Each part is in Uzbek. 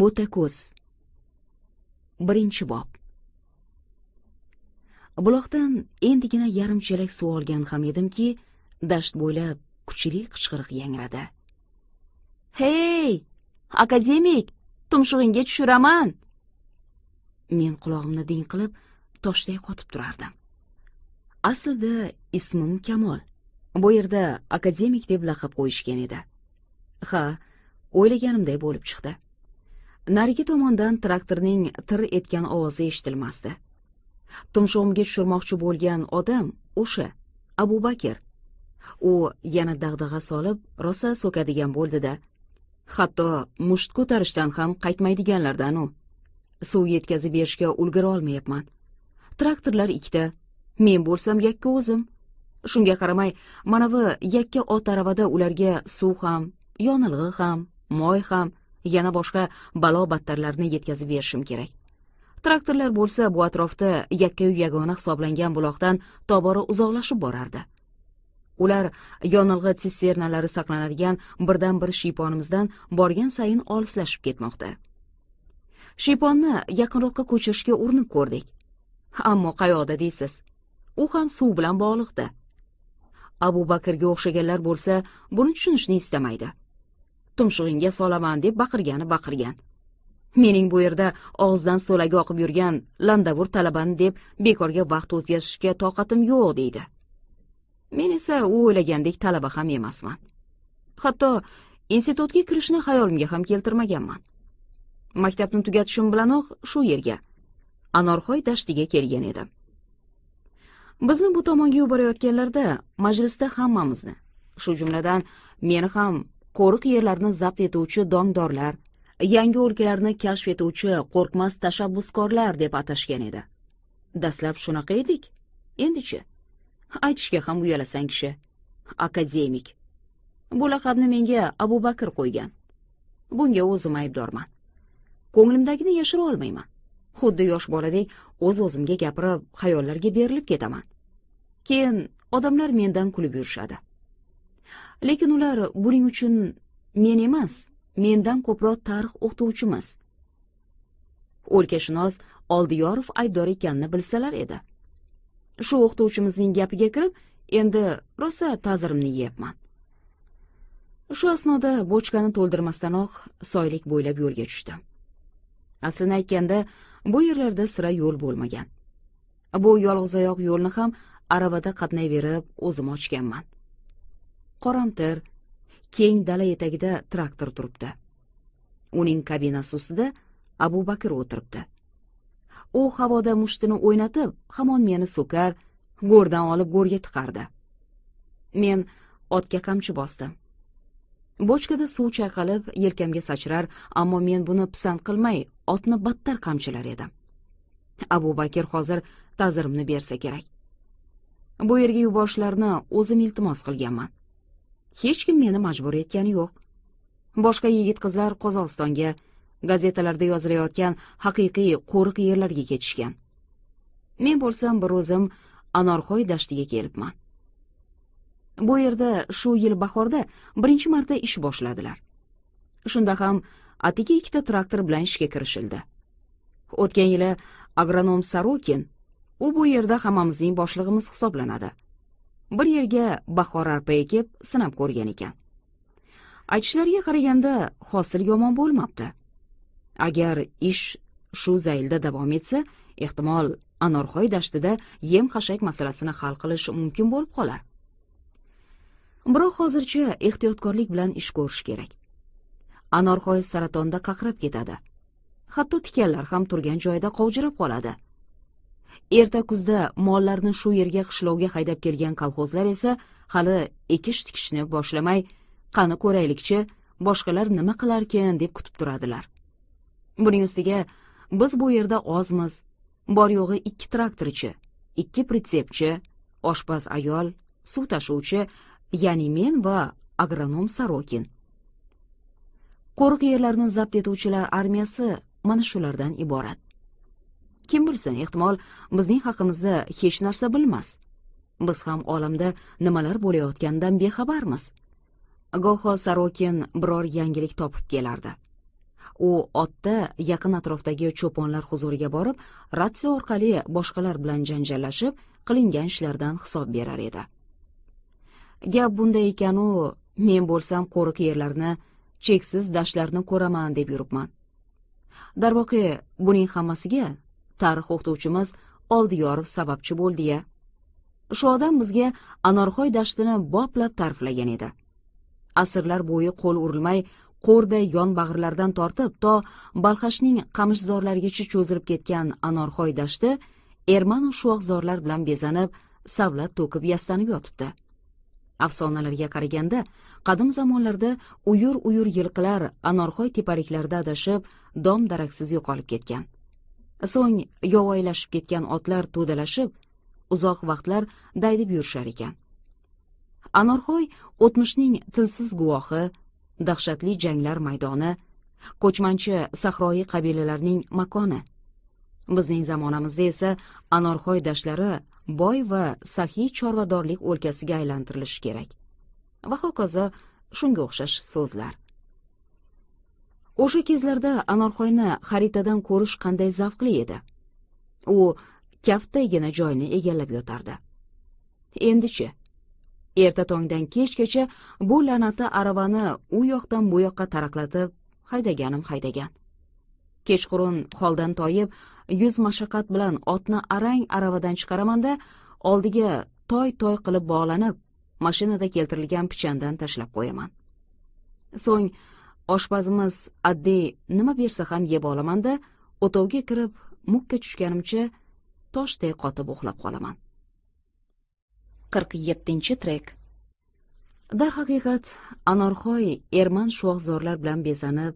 bo'tako'z birinchi bob. Buloqdan endigina yarim chelak suv olgan ham edimki dasht bo'ylab kuchli qichqiriq yangradi. Hey akademik tumshug'ingga tushiraman. Men qulog'imni ding qilib toshday qotib turardim. Aslida ismim kamol. Bu yerda akademik deb laqab qo'yishgan edi. Ha o'ylaganimday bo'lib chiqdi. Narigi tomondan traktorning tir etgan ovozi eshitilmasdi. Tumshug'imga tushirmoqchi bo'lgan odam o'sha abu bakr. U yana dag'dag'a solib rosa so'kadigan bo'ldi da hatto musht ko'tarishdan ham qaytmaydiganlardan u. Suv yetkazib berishga ulgura olmayapman. Traktorlar ikkita men bo'lsam yakka o'zim. Shunga qaramay manavi yakka ot aravada ularga suv ham yonilg'i ham moy ham yana boshqa balo battarlarni yetkazib berishim kerak. Traktorlar bo'lsa bu atrofda yakkayu yagona hisoblangan buloqdan tobora uzoqlashib borardi. Ular yonilg'i tsisternalari saqlanadigan birdan bir shiyponimizdan borgan sayin olislashib ketmoqda. Shiyponni yaqinroqqa ko'chirishga urinib ko'rdik. Ammo qayoqda deysiz? U ham suv bilan bog'liqdi abu bakrga o'xshaganlar bo'lsa buni tushunishni istamaydi. Tumshug'ingga solaman deb baqirgani baqirgan. Mening bu yerda og'zidan so'lagi oqib yurgan landavur talabani deb bekorga vaqt o'tkazishga toqatim yo'q deydi. Men esa u o'ylagandek talaba ham emasman. Hatto institutga kirishni xayolimga ham keltirmaganman. Maktabni tugatishim bilanoq shu yerga anorxoy dashtiga kelgan edim. Bizni bu tomonga yuborayotganlarida majlisda hammamizni shu jumladan meni ham qo'riq yerlarni zabt etuvchi dongdorlar yangi o'lkalarni kashf etuvchi qo'rqmas tashabbuskorlar deb atashgan edi. Dastlab shunaqa edik. Endichi aytishga ham uyalasang kishi akademik. Bu laqabni menga abu bakr qo'ygan. Bunga o'zim aybdorman. Ko'nglimdagini yashira olmayman. Xuddi yosh boladek o'z o'zimga gapirib xayollarga berilib ketaman. Keyin odamlar mendan kulib yurishadi. Lekin ular buning uchun men emas mendan ko'proq tarix o'qituvchimiz. O'lkashunos oldiyorov aybdor ekanini bilsalar edi. Shu o'qituvchimizning gapiga kirib endi rosa ta'zirimni yeyapman. Shu asnoda bochkani to'ldirmasdanoq soylik bo'ylab yo'lga tushdim aslini aytganda bu yerlarda sira yo'l bo'lmagan. Bu yolg'izoyoq yo'lni ham aravada qatnayverib o'zim ochganman. Qoramtir. Keng dala etagida traktor turibdi. Uning kabinasi ustida abu bakr o'tiribdi. U havoda mushtini o'ynatib hamon meni so'kar go'rdan olib go'rga tiqardi. Men otga qamchi bosdim. Bochkada suv chayqalib yelkamga sachrar ammo men buni pisand qilmay otni battar qamchilar edim. Abu bakr hozir ta'zirimni bersa kerak. Bu yerga yuborishlarini o'zim iltimos qilganman. Hech kim meni majbur etgani yo'q. Boshqa yigit qizlar qozog'istonga gazetalarda yozilayotgan haqiqiy qo'riq yerlarga ketishgan. Men bo'lsam bir o'zim anorxoy dashtiga kelibman. Bu yerda shu yil bahorda birinchi marta ish boshladilar. Shunda ham atigi ikkita traktor bilan ishga kirishildi. O'tgan yili agronom sorokin u bu yerda hammamizning boshlig'imiz hisoblanadi. Bir yerga bahor arpa ekib sinab ko'rgan ekan. Aytishlariga qaraganda hosil yomon bo'lmabdi. Agar ish shu zaylda davom etsa ehtimol anorxoy dashtida yem xashak masalasini hal qilish mumkin bo'lib qolar. Biroq hozircha ehtiyotkorlik bilan ish ko'rish kerak. Anorxoy saratonda qaqrab ketadi. Hatto tikanlar ham turgan joyida qovjirab qoladi. Erta kuzda mollarni shu yerga qishlovga haydab kelgan kolxozlar esa hali ekish tikishni boshlamay qani ko'raylikchi boshqalar nima qilarkin deb kutib turadilar. Buning ustiga biz bu yerda ozmiz bor yo'g'i ikki traktorchi ikki pritsepchi oshpaz ayol suv tashuvchi ya'ni men va agronom sarokin. Qo'riq yerlarni zabt etuvchilar armiyasi mana shulardan iborat. Kim bilsin ehtimol bizning haqimizda hech narsa bilmas. Biz ham olamda nimalar bo'layotganidan bexabarmiz. Goho sarokin biror yangilik topib kelardi. U otda yaqin atrofdagi cho'ponlar huzuriga borib ratsiya orqali boshqalar bilan janjallashib qilingan ishlardan hisob berar edi. Gap bunday ekanu men bo'lsam qo'riq yerlarni cheksiz dashtlarni ko'raman deb yuribman. Darvoqe buning hammasiga tarix o'qituvchimiz oldiyorov sababchi bo'ldi ya shu odam bizga anorxoy dashtini boplab ta'riflagan edi. Asrlar bo'yi qo'l urilmay qo'rday yonbag'irlardan tortib to balxashning qamishzorlarigacha cho'zilib ketgan anorxoy dashti ermanu shuvoqzorlar bilan bezanib savlat to'kib yastanib yotibdi. Afsonalarga qaraganda qadim zamonlarda uyur uyur yilqilar anorxoy tepaliklarida adashib dom daraksiz yo'qolib ketgan. So'ng yovvoyilashib ketgan otlar to'dalashib uzoq vaqtlar daydib yurishar ekan. Anorxoy o'tmishning tilsiz guvohi dahshatli janglar maydoni ko'chmanchi sahroyi qabilalarning makoni. Bizning zamonamizda esa anorxoy dashtlari boy va saxiy chorvadorlik o'lkasiga aylantirilishi kerak va hokazo shunga o'xshash so'zlar. O'sha kezlarda anorxoyni xaritadan ko'rish qanday zavqli edi. U kaftaygina joyni egallab yotardi. Endichi erta tongdan kechgacha bu la'nati aravani u yoqdan bu yoqqa taraqlatib haydaganim haydagan. Kechqurun holdan toyib yuz mashaqqat bilan otni arang aravadan chiqaramanda oldiga toy toy qilib bog'lanib mashinada keltirilgan pichandan tashlab qo'yaman. So'ng oshpazimiz addiy nima bersa ham yeb olamanda o'tovga kirib mukka tushganimcha toshday qotib uxlab qolaman. Qirq yettinchi trek. Darhaqiqat anorxoy erman shuvoqzorlar bilan bezanib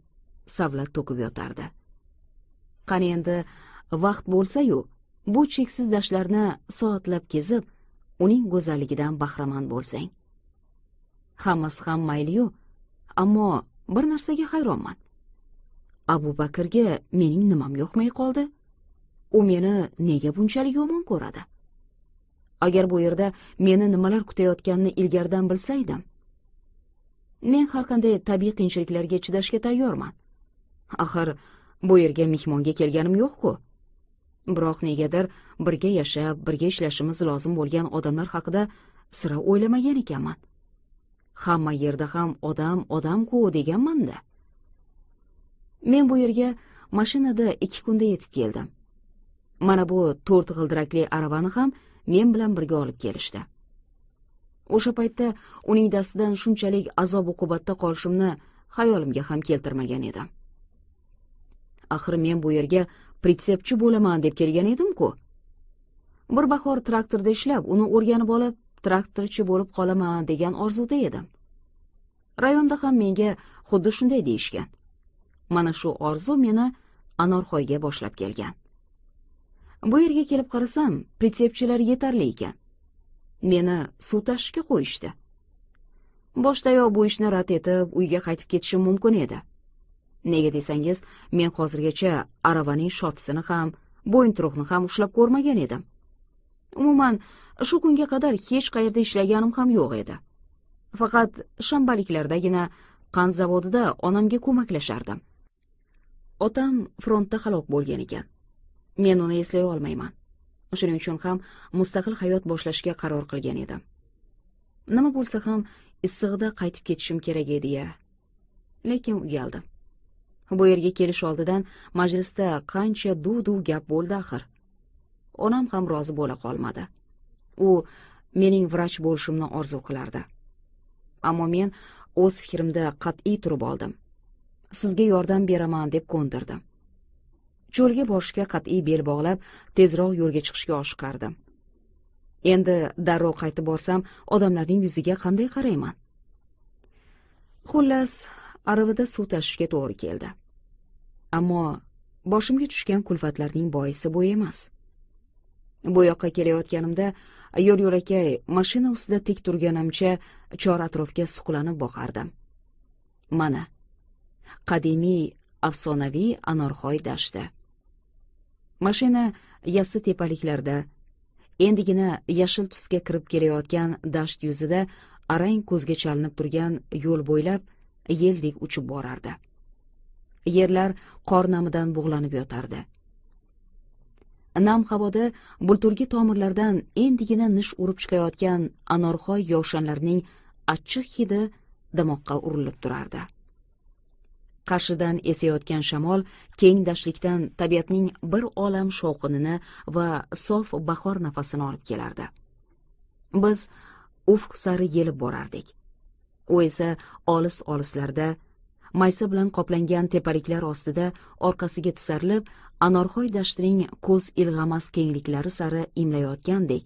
savlat to'kib yotardi. Qani endi vaqt bo'lsa-yu bu cheksiz dashtlarni soatlab kezib uning go'zalligidan bahramand bo'lsang. Hammasi ham mayli-yu ammo bir narsaga hayronman. Abu bakrga mening nimam yoqmay qoldi. U meni nega bunchalik yomon ko'radi? Agar bu yerda meni nimalar kutayotganini ilgaridan bilsaydim men har qanday tabiiy qiyinchiliklarga chidashga tayyorman. Axir bu yerga mehmonga kelganim yo'q-ku. Biroq negadir birga yashab birga ishlashimiz lozim bo'lgan odamlar haqida sira o'ylamagan ekanman. Hamma yerda ham odam odam-ku deganmanda. Men bu yerga mashinada ikki kunda yetib keldim. Mana bu to'rt g'ildirakli aravani ham men bilan birga olib kelishdi. O'sha paytda uning dastidan shunchalik azob uqubatda qolishimni xayolimga ham keltirmagan edim. Axir men bu yerga pritsepchi bo'laman deb kelgan edim-ku. Bir bahor traktorda ishlab uni o'rganib olib traktorchi bo'lib qolaman degan orzuda edim. Rayonda ham menga xuddi shunday deyishgan. Mana shu orzu meni anorxoyga boshlab kelgan. Bu yerga kelib qarasam pritsepchilar yetarli ekan. Meni suv tashishga qo'yishdi. Boshdayoq bu ishni rad etib uyga qaytib ketishim mumkin edi. Nega desangiz men hozirgacha aravaning shotisini ham bo'yinturuqni ham ushlab ko'rmagan edim. Umuman shu kunga qadar hech qayerda ishlaganim ham yo'q edi. Faqat shanbaliklardagina qand zavodida onamga ko'maklashardim. Otam frontda halok bo'lgan ekan. Men uni eslay olmayman. Shuning uchun ham mustaqil hayot boshlashga qaror qilgan edim. Nima bo'lsa ham issig'ida qaytib ketishim kerak edi ya. Lekin uyaldim. Bu yerga kelish oldidan majlisda qancha duv duv gap bo'ldi axir. Onam ham rozi bo'la qolmadi. U mening vrach bo'lishimni orzu qilardi. Ammo men o'z fikrimda qat'iy turib oldim. Sizga yordam beraman deb ko'ndirdim. Cho'lga borishga qat'iy bel bog'lab tezroq yo'lga chiqishga oshiqardim. Endi darrov qaytib borsam odamlarning yuziga qanday qarayman? Xullas aravada suv tashishga to'g'ri keldi. Ammo boshimga tushgan kulfatlarning boisi bu emas. Bu yoqqa kelayotganimda yo'l yo'lakay mashina ustida tik turganimcha chor atrofga suqlanib boqardim. Mana qadimiy afsonaviy anorxoy dashti. Mashina yassi tepaliklarda endigina yashil tusga kirib kelayotgan dasht yuzida arang ko'zga chalinib turgan yo'l bo'ylab yeldek uchib borardi. Yerlar qor namidan bug'lanib yotardi. Nam havoda bulturgi tomirlardan endigina nish urib chiqayotgan anorxoy yovshanlarning achchiq hidi dimoqqa urilib turardi. Qarshidan esayotgan shamol keng dashtlikdan tabiatning bir olam shovqinini va sof bahor nafasini olib kelardi. Biz ufq sari yelib borardik. U esa olis olislarda maysa bilan qoplangan tepaliklar ostida orqasiga tisarilib anorxoy dashtining ko'z ilg'amas kengliklari sari imlayotgandek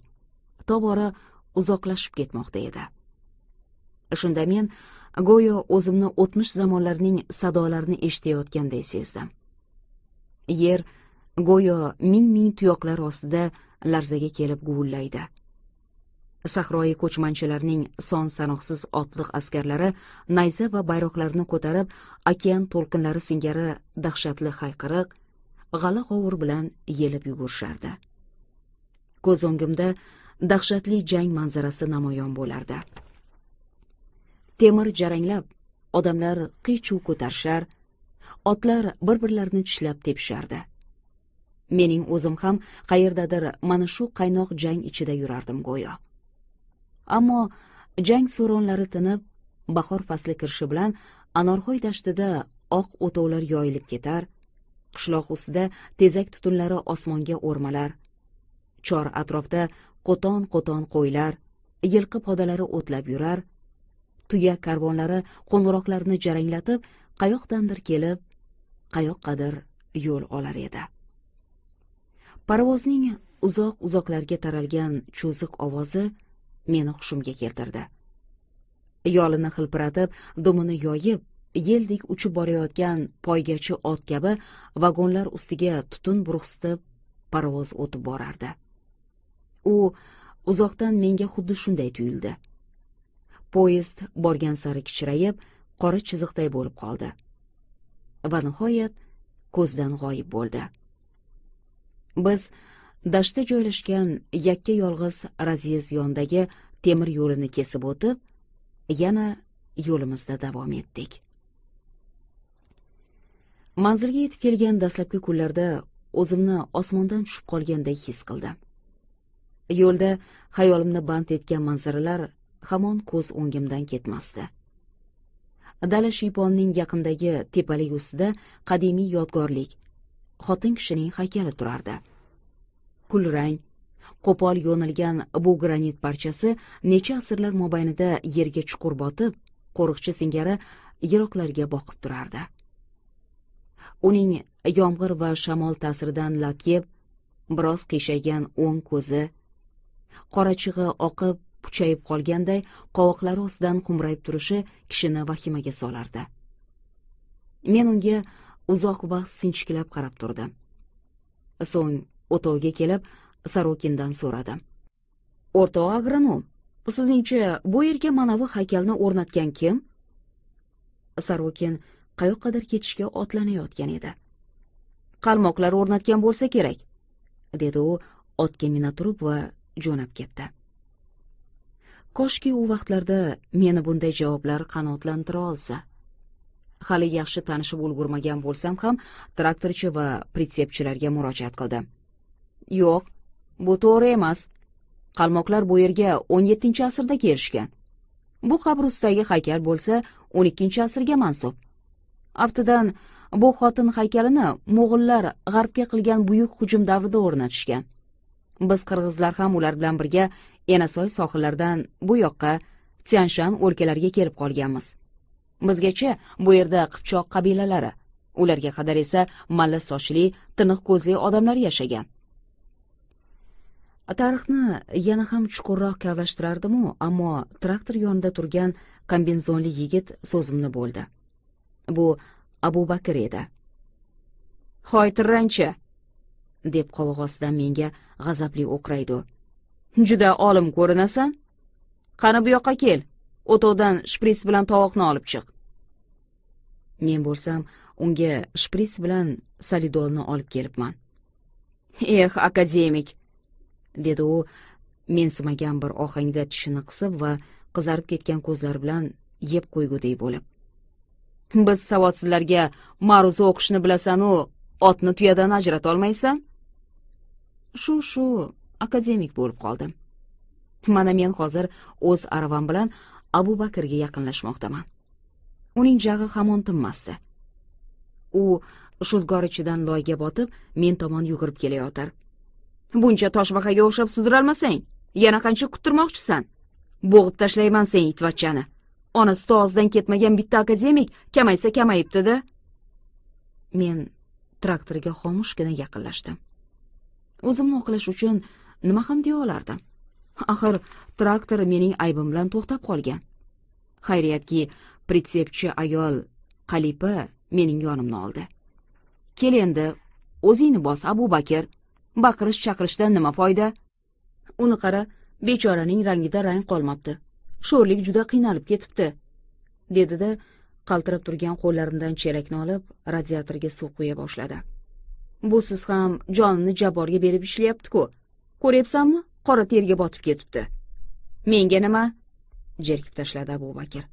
tobora uzoqlashib ketmoqda edi. Shunda men go'yo o'zimni o'tmish zamonlarning sadolarini eshitayotganday sezdim. Yer go'yo ming ming tuyoqlar ostida larzaga kelib guvullaydi. Sahroyi ko'chmanchilarning son sanoqsiz otliq askarlari nayza va bayroqlarini ko'tarib okean to'lqinlari singari dahshatli hayqiriq g'ala g'ovur bilan yelib yugurishardi. Ko'z o'ngimda dahshatli jang manzarasi namoyon bo'lardi. Temir jaranglab odamlar qiy chuv ko'tarishar otlar bir birlarini tishlab tepishardi. Mening o'zim ham qayerdadir mana shu qaynoq jang ichida yurardim go'yo. Ammo jang so'ronlari tinib bahor fasli kirishi bilan anorxo'y dashtida oq o'tovlar yoyilib ketar qishloq ustida tezak tutunlari osmonga o'rmalar chor atrofda qo'ton qo'ton qo'ylar yilqi podalari o'tlab yurar tuya karvonlari qo'ng'iroqlarini jaranglatib qayoqdandir kelib qayoqqadir yo'l olar edi. Parvozning uzoq uzoqlarga taralgan cho'ziq ovozi meni hushimga keltirdi. Yolini hilpiratib dumini yoyib yeldek uchib borayotgan poygachi ot kabi vagonlar ustiga tutun burqsitib parovoz o'tib borardi. U uzoqdan menga xuddi shunday tuyuldi. Poyezd borgan sari kichrayib qora chiziqday bo'lib qoldi va nihoyat ko'zdan g'oyib bo'ldi. Biz dashtda joylashgan yakka yolg'iz razyezd yonidagi temir yo'lini kesib o'tib yana yo'limizda davom etdik. Manzilga yetib kelgan dastlabki kunlarda o'zimni osmondan tushib qolgandek his qildim. Yo'lda xayolimni band etgan manzaralar hamon ko'z o'ngimdan ketmasdi. Dala shiyponning yaqindagi tepalik ustida qadimiy yodgorlik xotin kishining haykali turardi. Kulrang qo'pol yo'nilgan bu granit parchasi necha asrlar mobaynida yerga chuqur botib qo'riqchi singari yiroqlarga boqib turardi. Uning yomg'ir va shamol ta'siridan latyeb biroz qiyshaygan o'ng ko'zi qorachig'i oqib puchayib qolganday qovoqlari ostidan qumrayib turishi kishini vahimaga solardi. Men unga uzoq vaqt sinchiklab qarab turdim. So'ng o'tovga kelib sorokindan so'radim o'rtoq agronom sizningcha bu yerga manavi haykalni o'rnatgan kim? Sorokin qayoqqadir ketishga otlanayotgan edi. Qalmoqlar o'rnatgan bo'lsa kerak dedi u otga mina turib va jo'nab ketdi. Koshki u vaqtlarda meni bunday javoblar qanoatlantira olsa hali yaxshi tanishib ulgurmagan bo'lsam ham traktorchi va pritsepchilarga murojaat qildim. Yo'q bu to'g'ri emas. Qalmoqlar bu yerga o'n yettinchi asrda kelishgan. Bu qabr ustidagi haykal bo'lsa o'n ikkinchi asrga mansub. Aftidan bu xotin haykalini mo'g'ullar g'arbga qilgan buyuk hujum davrida o'rnatishgan. Biz qirg'izlar ham ular bilan birga enasoy sohillaridan bu yoqqa tyanshan o'lkalariga kelib qolganmiz. Bizgacha bu yerda qipchoq qabilalari ularga qadar esa malla sochli tiniq ko'zli odamlar yashagan. Tarixni yana ham chuqurroq kavlashtirardimu ammo traktor yonida turgan kombinzonli yigit so'zimni bo'ldi. Bu abu bakr edi. Hoy tirranchi deb qovoq ostidan menga g'azabli o'qraydi juda olim ko'rinasan. Qani bu yoqqa kel o'tovdan shprits bilan tovoqni olib chiq. Men bo'lsam unga shprits bilan solidolni olib kelibman. Eh akademik dedi u mensimagan bir ohangda tishini qisib va qizarib ketgan ko'zlari bilan yeb qo'ygudek bo'lib. Biz savodsizlarga ma'ruza o'qishni bilasanu otni tuyadan ajratolmaysan shu shu akademik bo'lib qoldim. Mana men hozir o'z aravam bilan abu bakrga yaqinlashmoqdaman. Uning jag'i hamon tinmasdi u shudgor ichidan loyga botib men tomon yugurib kelayotir. Buncha toshbaqaga o'xshab sudralmasang yana qancha kuttirmoqchisan? Bo'g'ib tashlayman sen itvachchani onasi to og'zidan ketmagan bitta akademik kamaysa kamayibdi-da men traktorga xomushgina yaqinlashdim. O'zimni oqlash uchun nima ham deya olardim. Axir traktor mening aybim bilan to'xtab qolgan. Xayriyatki pritsepchi ayol qalipa mening yonimni oldi. Kel endi o'zingni bos abu bakir baqirish chaqirishdan nima foyda? Uni qara bechoraning rangida rang qolmabdi. Sho'rlik juda qiynalib ketibdi dedi da qaltirab turgan qo'llarimdan chelakni olib radiatorga suv quya boshladi. Busiz ham jonini jabborga berib ishlayapti-ku. Ko'ryapsanmi? Qora terga botib ketibdi. Menga nima? Jerkib tashladi abu bakir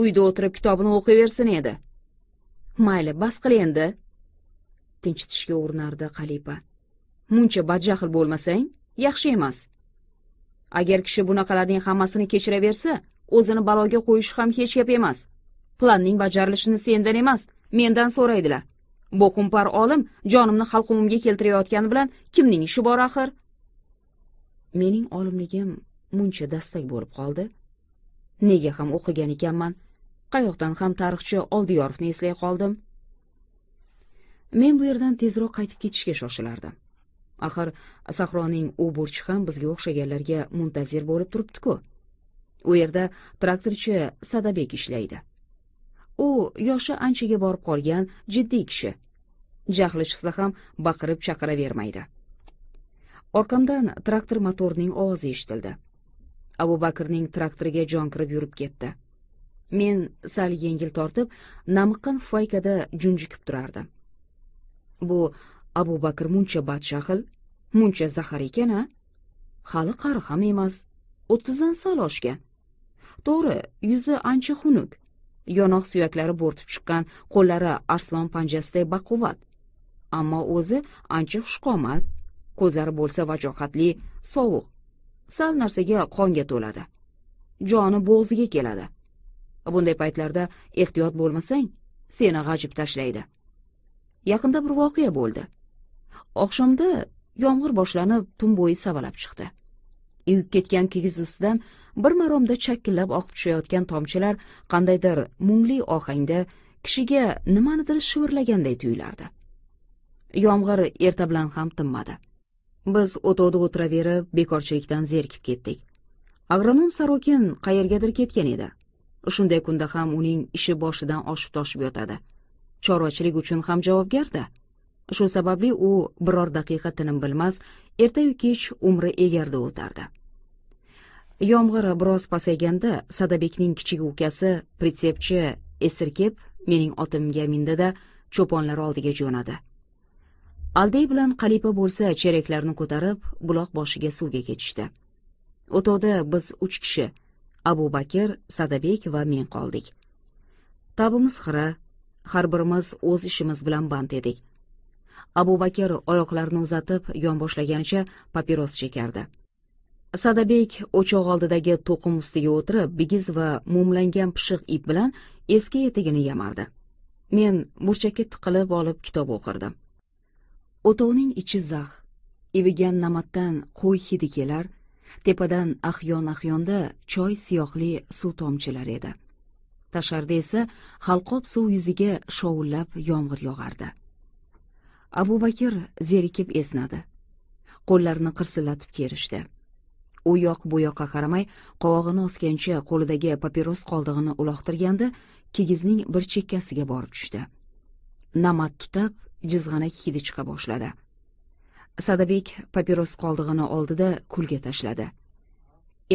uyda o'tirib kitobini o'qiyversin edi. Mayli bas qil endi tinchitishga urinardi qalipa muncha badjahl bo'lmasang yaxshi emas. Agar kishi bunaqalarning hammasini kechiraversa o'zini baloga qo'yishi ham hech gap emas. Planning bajarilishini sendan emas mendan so'raydilar. Bu xumpar olim jonimni halqumimga keltirayotgani bilan kimning ishi bor axir? Mening olimligim muncha dastak bo'lib qoldi. Nega ham o'qigan ekanman qayoqdan ham tarixchi oldiyorovni eslay qoldim. Men bu yerdan tezroq qaytib ketishga shoshilardim. Axir sahroning u burchi ham bizga o'xshaganlarga muntazir bo'lib turibdi-ku. U yerda traktorchi sadabek ishlaydi. U yoshi anchaga borib qolgan jiddiy kishi. Jahli chiqsa ham baqirib chaqiravermaydi. Orqamdan traktor motorining ovozi eshitildi. Abu bakrning traktoriga jon kirib yurib ketdi. Men sal yengil tortib namiqqan fufaykada junjikib turardim. Bu abu bakr muncha badjahl muncha zahar ekan a hali qari ham emas o'ttizdan sal oshgan to'g'ri yuzi ancha xunuk. Yonoq suyaklari bo'rtib chiqqan qo'llari arslon panjasiday baquvvat. Ammo o'zi ancha xushqomat ko'zlari bo'lsa vajohatli sovuq. Sal narsaga qonga to'ladi. Joni bo'g'ziga keladi. Bunday paytlarda ehtiyot bo'lmasang seni g'ajib tashlaydi. Yaqinda bir voqea bo'ldi. Oqshomda yomg'ir boshlanib tun bo'yi savalab chiqdi. Uyib ketgan kigiz ustidan bir maromda chakillab oqib tushayotgan tomchilar qandaydir mungli ohangda kishiga nimanidir shivirlaganday tuyulardi. Yomg'ir erta bilan ham tinmadi. Biz o'tovda o'tiraverib bekorchilikdan zerikib ketdik. Agronom sarokin qayergadir ketgan edi. Shunday kunda ham uning ishi boshidan oshib toshib yotadi. Chorvachilik uchun ham javobgarda. Shu sababli u biror daqiqa tinim bilmas ertayu kech umri egarda o'tardi. Yomg'ir biroz pasayganda sadabekning kichik ukasi pritsepchi esirkeb mening otimga mindi da cho'ponlar oldiga jo'nadi. Aldey bilan qalipa bo'lsa chereklarni ko'tarib buloq boshiga suvga ketishdi. O'tovda biz uch kishi abu bakir sadabek va men qoldik. Tabimiz xira har birimiz o'z ishimiz bilan band edik. Abu bakr oyoqlarini uzatib yonboshlaganicha papiros chekardi. Sadabek o'choq oldidagi to'qim ustiga o'tirib bigiz va mumlangan pishiq ip bilan eski etigini yamardi. Men burchakka tiqilib olib kitob o'qirdim. O'tovning ichi zax ivigan namatdan qo'y hidi kelar tepadan ahyon ahyonda choy siyohli suv tomchilar edi. Tashqarida esa halqob suv yuziga shovullab yomg'ir yog'ardi. Abu bakir zerikib esnadi. Qo'llarini qirsillatib kerishdi u yoq bu yoqqa qaramay qovog'ini osgancha qo'lidagi papiros qoldig'ini uloqtirganda kigizning bir chekkasiga borib tushdi. Namat tutab jizg'anak hidi chiqa boshladi. Sadabek papiros qoldig'ini oldida kulga tashladi.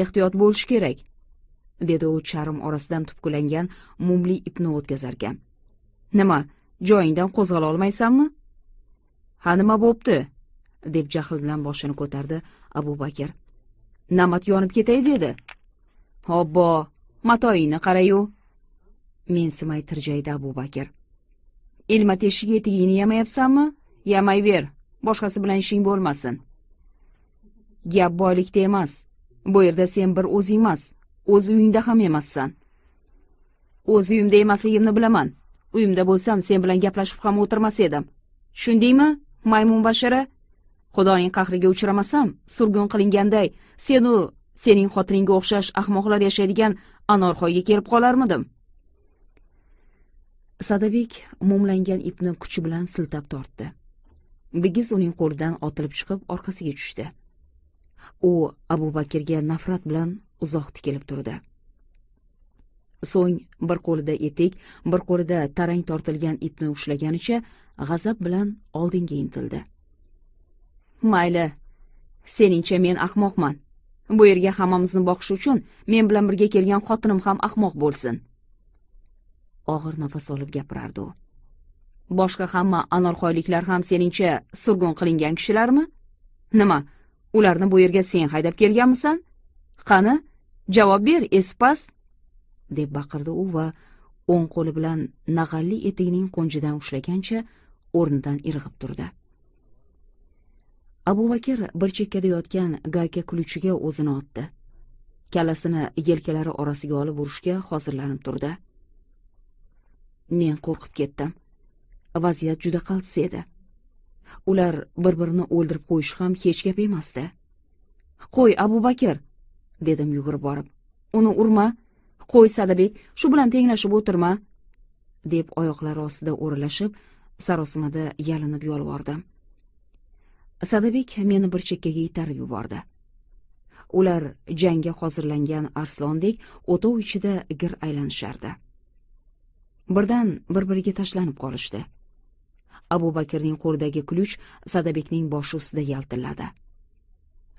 Ehtiyot bo'lish kerak dedi u charm orasidan tupkulangan mumli ipni o'tkazarkan. Nima joyingdan qo'zg'ala olmaysanmi? Ha nima bo'pti deb jahl bilan boshini ko'tardi abu bakir namat yonib ketay dedi. Obbo matoyingni qarayu. Mensimay tirjaydi abu bakir ilma teshik etigingni yamayapsanmi? Yamayver boshqasi bilan ishing bo'lmasin. Gap boylikda emas bu yerda sen bir o'zing emas o'z uyingda ham emassan. O'z uyimda emasligimni bilaman. Uyimda bo'lsam sen bilan gaplashib ham o'tirmas edim. Tushundingmi? Maymun bashara xudoning qahriga uchramasam surgun qilinganday senu sening xotiningga o'xshash ahmoqlar yashaydigan anorxoyga kelib qolarmidim. Sadabek mumlangan ipni kuchi bilan siltab tortdi. Bigiz uning qo'lidan otilib chiqib orqasiga tushdi. U abu bakrga nafrat bilan uzoq tikilib turdi. So'ng bir qo'lida etik bir qo'lida tarang tortilgan ipni ushlaganicha g'azab bilan oldinga intildi. Mayli seningcha men ahmoqman. Bu yerga hammamizni boqish uchun men bilan birga kelgan xotinim ham ahmoq bo'lsin. Og'ir nafas olib gapirardi u. Boshqa hamma anorxoyliklar ham seningcha surgun qilingan kishilarmi? Nima ularni bu yerga sen haydab kelganmisan? Qani javob ber espas deb baqirdi u va o'ng qo'li bilan nag'alli etigining qo'njidan ushlagancha o'rnidan irg'ib turdi. Abu bakir bir chekkada yotgan gayka kuluvchiga o'zini otdi. Kallasini yelkalari orasiga olib urishga hozirlanib turdi. Men qo'rqib ketdim. Vaziyat juda qaltis edi. Ular bir birini o'ldirib qo'yishi ham hech gap emasdi. Qo'y abu bakir dedim yugurib borib. Uni urma. Qo'y sadabek shu bilan tenglashib o'tirma deb oyoqlari ostida o'ralashib sarosimada yalinib yolvordim sadabek meni bir chekkaga itarib yubordi. Ular jangga hozirlangan arslondek o'tov ichida gir aylanishardi. Birdan bir biriga tashlanib qolishdi. Abu bakrning qo'lidagi kulich sadabekning boshi ustida yaltilladi.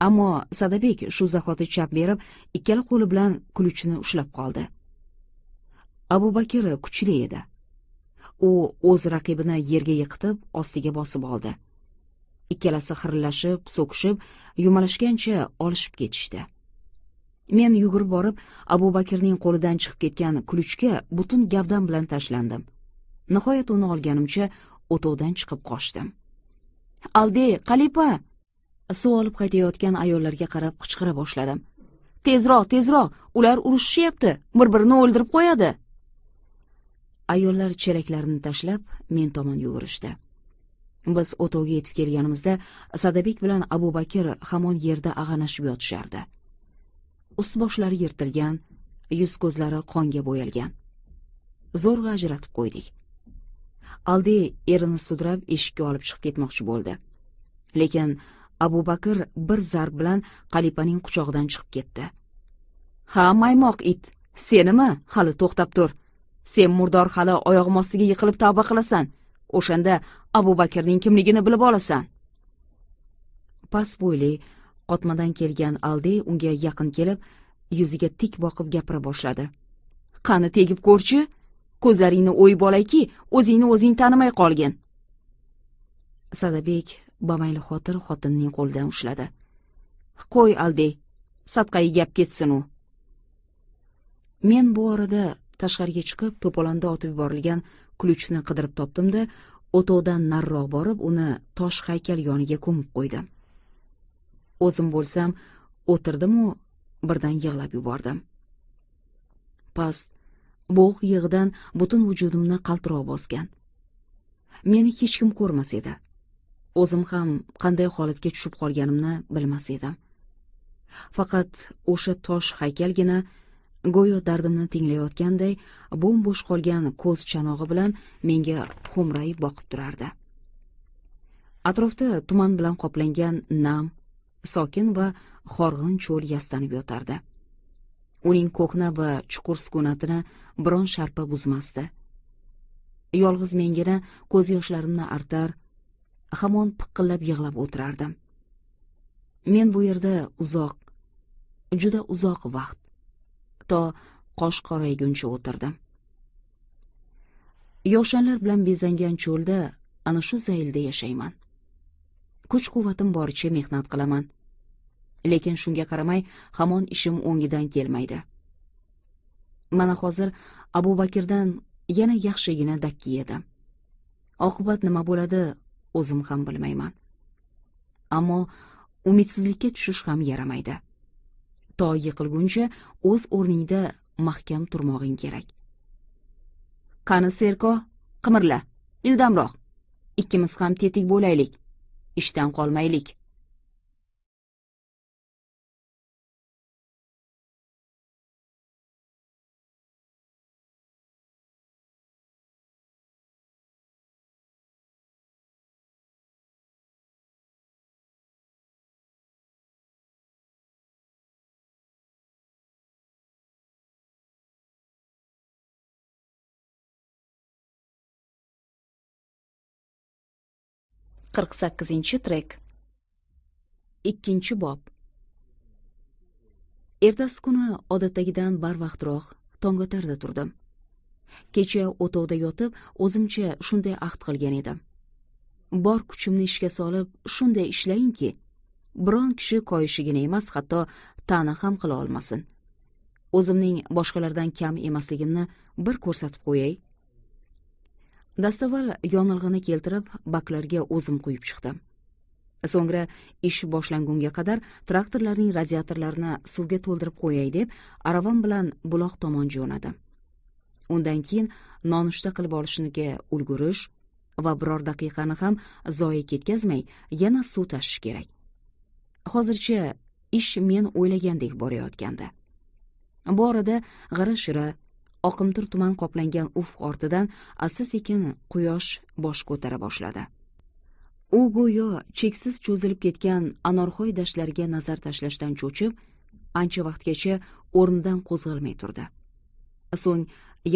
Ammo sadabek shu zahoti chap berib ikkala qo'li bilan kulichni ushlab qoldi. Abu bakr kuchli edi. U o'z raqibini yerga yiqitib ostiga bosib oldi. Ikkalasi xirillashib so'kishib yumalashgancha olishib ketishdi. Men yugurib borib abu bakrning qo'lidan chiqib ketgan kuluchga butun gavdam bilan tashlandim. Nihoyat uni olganimcha o'tovdan chiqib qochdim. Alde qalipa! suv olib qaytayotgan ayollarga qarab qichqira boshladim. Tezroq tezroq! Ular urushishyapti. Bir birini o'ldirib qo'yadi. Ayollar chelaklarini tashlab men tomon yugurishdi. Biz o'tovga yetib kelganimizda sadabek bilan abu bakr hamon yerda ag'anashib yotishardi. Ust boshlari yirtilgan yuz ko'zlari qonga bo'yalgan. Zo'rg'a ajratib qo'ydik. Aldi erini sudrab eshikka olib chiqib ketmoqchi bo'ldi. Lekin abu bakr bir zarb bilan qalipaning quchog'idan chiqib ketdi. Ha maymoq it senimi? Hali to'xtab tur. Sen murdor hali oyog'im ostiga yiqilib tavba qilasan. O'shanda abu bakrning kimligini bilib olasan. Past bo'yli qotmadan kelgan aldey unga yaqin kelib yuziga tik boqib gapira boshladi. Qani tegib ko'rchi? Ko'zlaringni o'yib olayki o'zingni o'zing tanimay qolgin. Sadabek bamayli xotir xotinning qo'lidan ushladi. Qo'y aldey sadqai gap ketsin u. Men bu orada tashqariga chiqib to'polonda otib yuborilgan kuluchni qidirib topdim-da, o'tovdan nariroq borib, uni tosh haykal yoniga ko'mib qo'ydim. O'zim bo'lsam, o'tirdim-u, birdan yig'lab yubordim. Past bo'g'iq yig'idan butun vujudimni qaltiroq bosgan. Meni hech kim ko'rmas edi. O'zim ham qanday holatga tushib qolganimni bilmas edim. Faqat o'sha tosh haykalgina go'yo dardimni tinglayotganday bo'm bo'sh qolgan ko'z chanog'i bilan menga xo'mrayib boqib turardi. Atrofda tuman bilan qoplangan nam sokin va horg'in cho'l yastanib yotardi. Uning ko'hna va chuqur sukunatini biron sharpa buzmasdi. Yolg'iz mengina ko'z yoshlarimni artar hamon piqillab yig'lab o'tirardim. Men bu yerda uzoq juda uzoq vaqt to qosh qorayguncha o'tirdim. Yoshanlar bilan bezangan cho'lda ana shu zaylda yashayman. Kuch quvvatim boricha mehnat qilaman. Lekin shunga qaramay hamon ishim o'ngidan kelmaydi. Mana hozir abu bakrdan yana yaxshigina dakki yedim. Oqibat nima bo'ladi o'zim ham bilmayman. Ammo umidsizlikka tushish ham yaramaydi. To yiqilguncha o'z o'rningda mahkam turmog'ing kerak. Qani serko qimirla ildamroq. Ikkimiz ham tetik bo'laylik ishdan qolmaylik. Qirq sakkizinchi trek. Ikkinchi bob. Ertasi kuni odatdagidan barvaqtroq tongotarda turdim. Kecha o'tovda yotib o'zimcha shunday ahd qilgan edim. Bor kuchimni ishga solib shunday ishlayinki biron kishi koyishigina emas hatto ta'na ham qila olmasin. O'zimning boshqalardan kam emasligimni bir ko'rsatib qo'yay. Dastavval yonilg'ini keltirib baklarga o'zim quyib chiqdim. So'ngra ish boshlangunga qadar traktorlarning radiatorlarini suvga to'ldirib qo'yay deb aravam bilan buloq tomon jo'nadim. Undan keyin nonushta qilib olishniga ulgurish va biror daqiqani ham zoye ketkazmay yana suv tashish kerak. Hozircha ish men o'ylagandek borayotgandi. Bu orada g'ira shira oqimtir tuman qoplangan ufq ortidan asta sekin quyosh bosh ko'tara boshladi. U go'yo cheksiz cho'zilib ketgan anorxo'y dashtlariga nazar tashlashdan cho'chib ancha vaqtgacha o'rnidan qo'zg'almay turdi. So'ng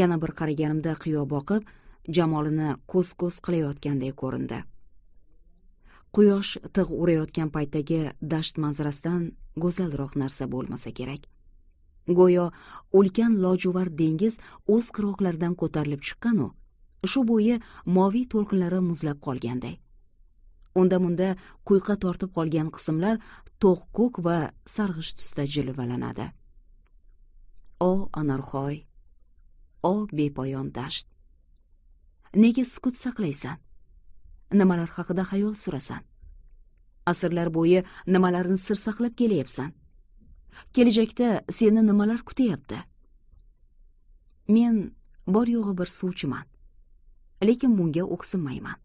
yana bir qaraganimda qiyo boqib jamolini ko'z ko'z qilayotganday ko'rindi. Quyosh tig' urayotgan paytdagi dasht manzarasidan go'zalroq narsa bo'lmasa kerak. Go'yo ulkan lojuvard dengiz o'z qirg'oqlaridan ko'tarilib chiqqanu shu bo'yi moviy to'lqinlari muzlab qolganday. Unda munda quyqa tortib qolgan qismlar to'q ko'k va sarg'ish tusda jilvalanadi. O anarxoy! O bepoyon dasht! Nega sukut saqlaysan? Nimalar haqida xayol surasan? Asrlar bo'yi nimalarni sir saqlab kelyapsan? Kelajakda seni nimalar kutyapti? Men bor yo'g'i bir suvchiman lekin bunga o'ksinmayman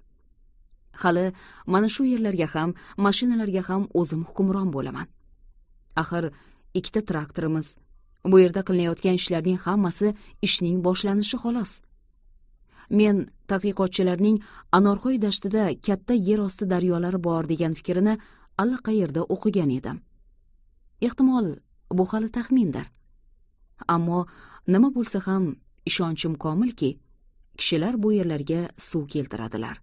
hali mana shu yerlarga ham mashinalarga ham o'zim hukmron bo'laman. Axir ikkita traktorimiz bu yerda qilinayotgan ishlarning hammasi ishning boshlanishi xolos. Men tadqiqotchilarning anorxo'y dashtida katta yer osti daryolari bor degan fikrini allaqayerda o'qigan edim. Ehtimol bu hali taxmindir. Ammo nima bo'lsa ham ishonchim komilki kishilar bu yerlarga suv keltiradilar.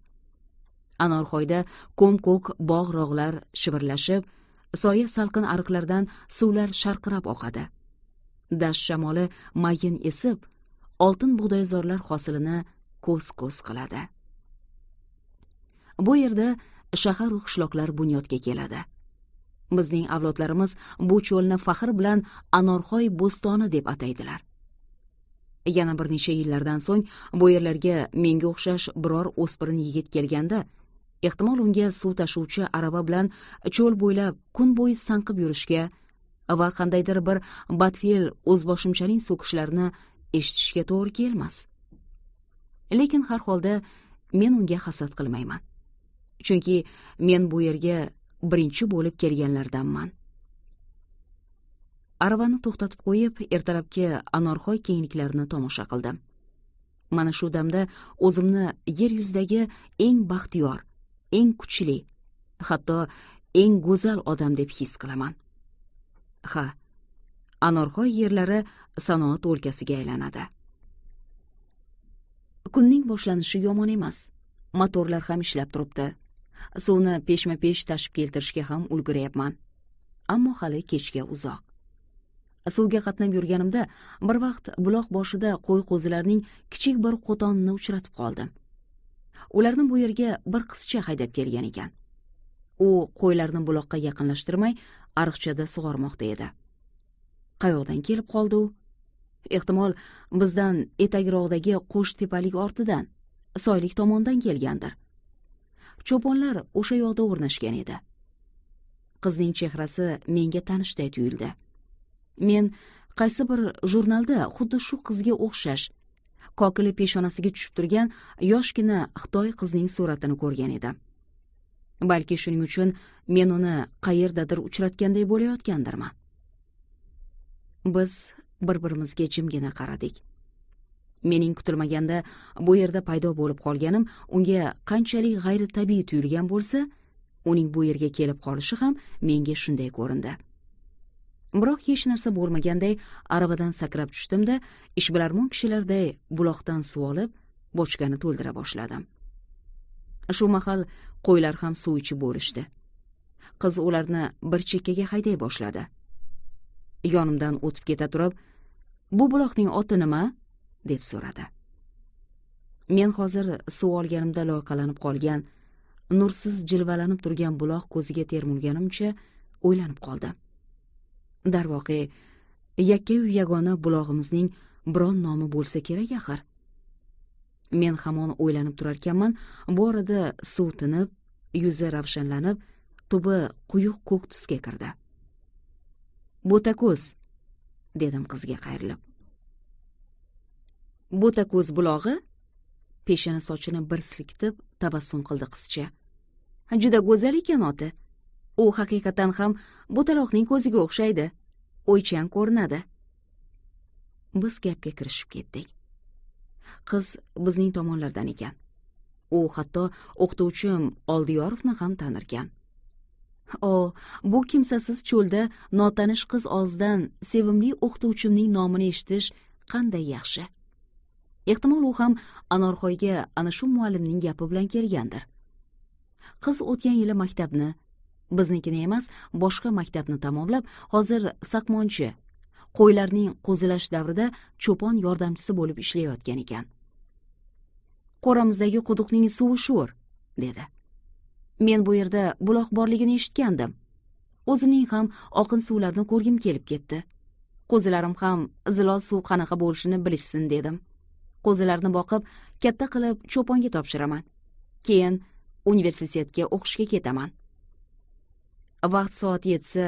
Anorhoyda ko'm ko'k bog' rog'lar shivirlashib soya salqin ariqlardan suvlar sharqirab oqadi. Dasht shamoli mayin esib oltin bug'doyzorlar hosilini ko'z ko'z qiladi. Bu yerda shaharu qishloqlar bunyodga keladi. Bizning avlodlarimiz bu cho'lni faxr bilan anorxoy bo'stoni deb ataydilar. Yana bir necha yillardan so'ng bu yerlarga menga o'xshash biror o'spirin yigit kelganda ehtimol unga suv tashuvchi arava bilan cho'l bo'ylab kun bo'yi sanqib yurishga va qandaydir bir badfe'l o'zboshimchaning so'kishlarini eshitishga to'g'ri kelmas. Lekin har holda men unga hasad qilmayman. Chunki men bu yerga birinchi bo'lib kelganlardanman. Aravani to'xtatib qo'yib ertalabki anorxoy kengliklarini tomosha qildim. Mana shu damda o'zimni yer yuzidagi eng baxtiyor eng kuchli hatto eng go'zal odam deb his qilaman. Ha anorxoy yerlari sanoat o'lkasiga aylanadi. Kunning boshlanishi yomon emas. Motorlar ham ishlab turibdi. Suvni peshma pesh tashib keltirishga ham ulgurayapman. Ammo hali kechga uzoq. Suvga qatnab yurganimda bir vaqt buloq boshida qo'y qo'zilarning kichik bir qo'tonini uchratib qoldim. Ularni bu yerga bir qizcha haydab kelgan ekan. U qo'ylarni buloqqa yaqinlashtirmay ariqchada sug'ormoqda edi. Qayoqdan kelib qoldi u? Ehtimol bizdan etagiroqdagi qo'sh tepalik ortidan soylik tomondan kelgandir. Cho'ponlar o'sha yoqda o'rnashgan edi. Qizning chehrasi menga tanishday tuyuldi. Men qaysi bir jurnalda xuddi shu qizga o'xshash kokili peshonasiga tushib turgan yoshgina xitoy qizning suratini ko'rgan edim. Balki shuning uchun men uni qayerdadir uchratganday bo'layotgandirman. Biz bir birimizga jimgina qaradik. Mening kutilmaganda bu yerda paydo bo'lib qolganim unga qanchalik g'ayritabiiy tuyulgan bo'lsa uning bu yerga kelib qolishi ham menga shunday ko'rindi. Biroq hech narsa bo'lmaganday aravadan sakrab tushdimda ishbilarmon kishilarday buloqdan suv olib bochkani to'ldira boshladim. Shu mahal qo'ylar ham suv ichib bo'lishdi. Qiz ularni bir chekkaga hayday boshladi. Yonimdan o'tib keta turib bu buloqning oti nima? Deb so'radi. Men hozir suv olganimda loyqalanib qolgan nursiz jilvalanib turgan buloq ko'ziga termulganimcha o'ylanib qoldim. Darvoqe yakkayu yagona bulog'imizning biron nomi bo'lsa kerak axir. Men hamon o'ylanib turarkanman bu orada suv tinib yuzi ravshanlanib tubi quyuq ko'k tusga kirdi. Bo'tako'z dedim qizga qayrilib. Bo'tako'z bulog'i? Peshona sochini bir silkitib tabassum qildi qizcha. Juda go'zal ekan oti. U haqiqatan ham bo'taloqning ko'ziga o'xshaydi. O'ychan ko'rinadi. Biz gapga kirishib ketdik. Qiz bizning tomonlardan ekan. U hatto o'qituvchim oldiyorovni ham tanirkan. O bu kimsasiz cho'lda notanish qiz og'zidan sevimli o'qituvchimning nomini eshitish qanday yaxshi. Ehtimol u ham anorxoyga ana shu muallimning gapi bilan kelgandir. Qiz o'tgan yili maktabni biznikini emas boshqa maktabni tamomlab hozir saqmonchi qo'ylarning qo'zilash davrida cho'pon yordamchisi bo'lib ishlayotgan ekan. Qo'ramizdagi quduqning suvi sho'r dedi. Men bu yerda buloq borligini eshitgandim. O'zimning ham oqin suvlarni ko'rgim kelib ketdi. Qo'zilarim ham zilol suv qanaqa bo'lishini bilishsin dedim. Qo'zilarni boqib katta qilib cho'ponga topshiraman. Keyin universitetga o'qishga ketaman. Vaqt soat yetsa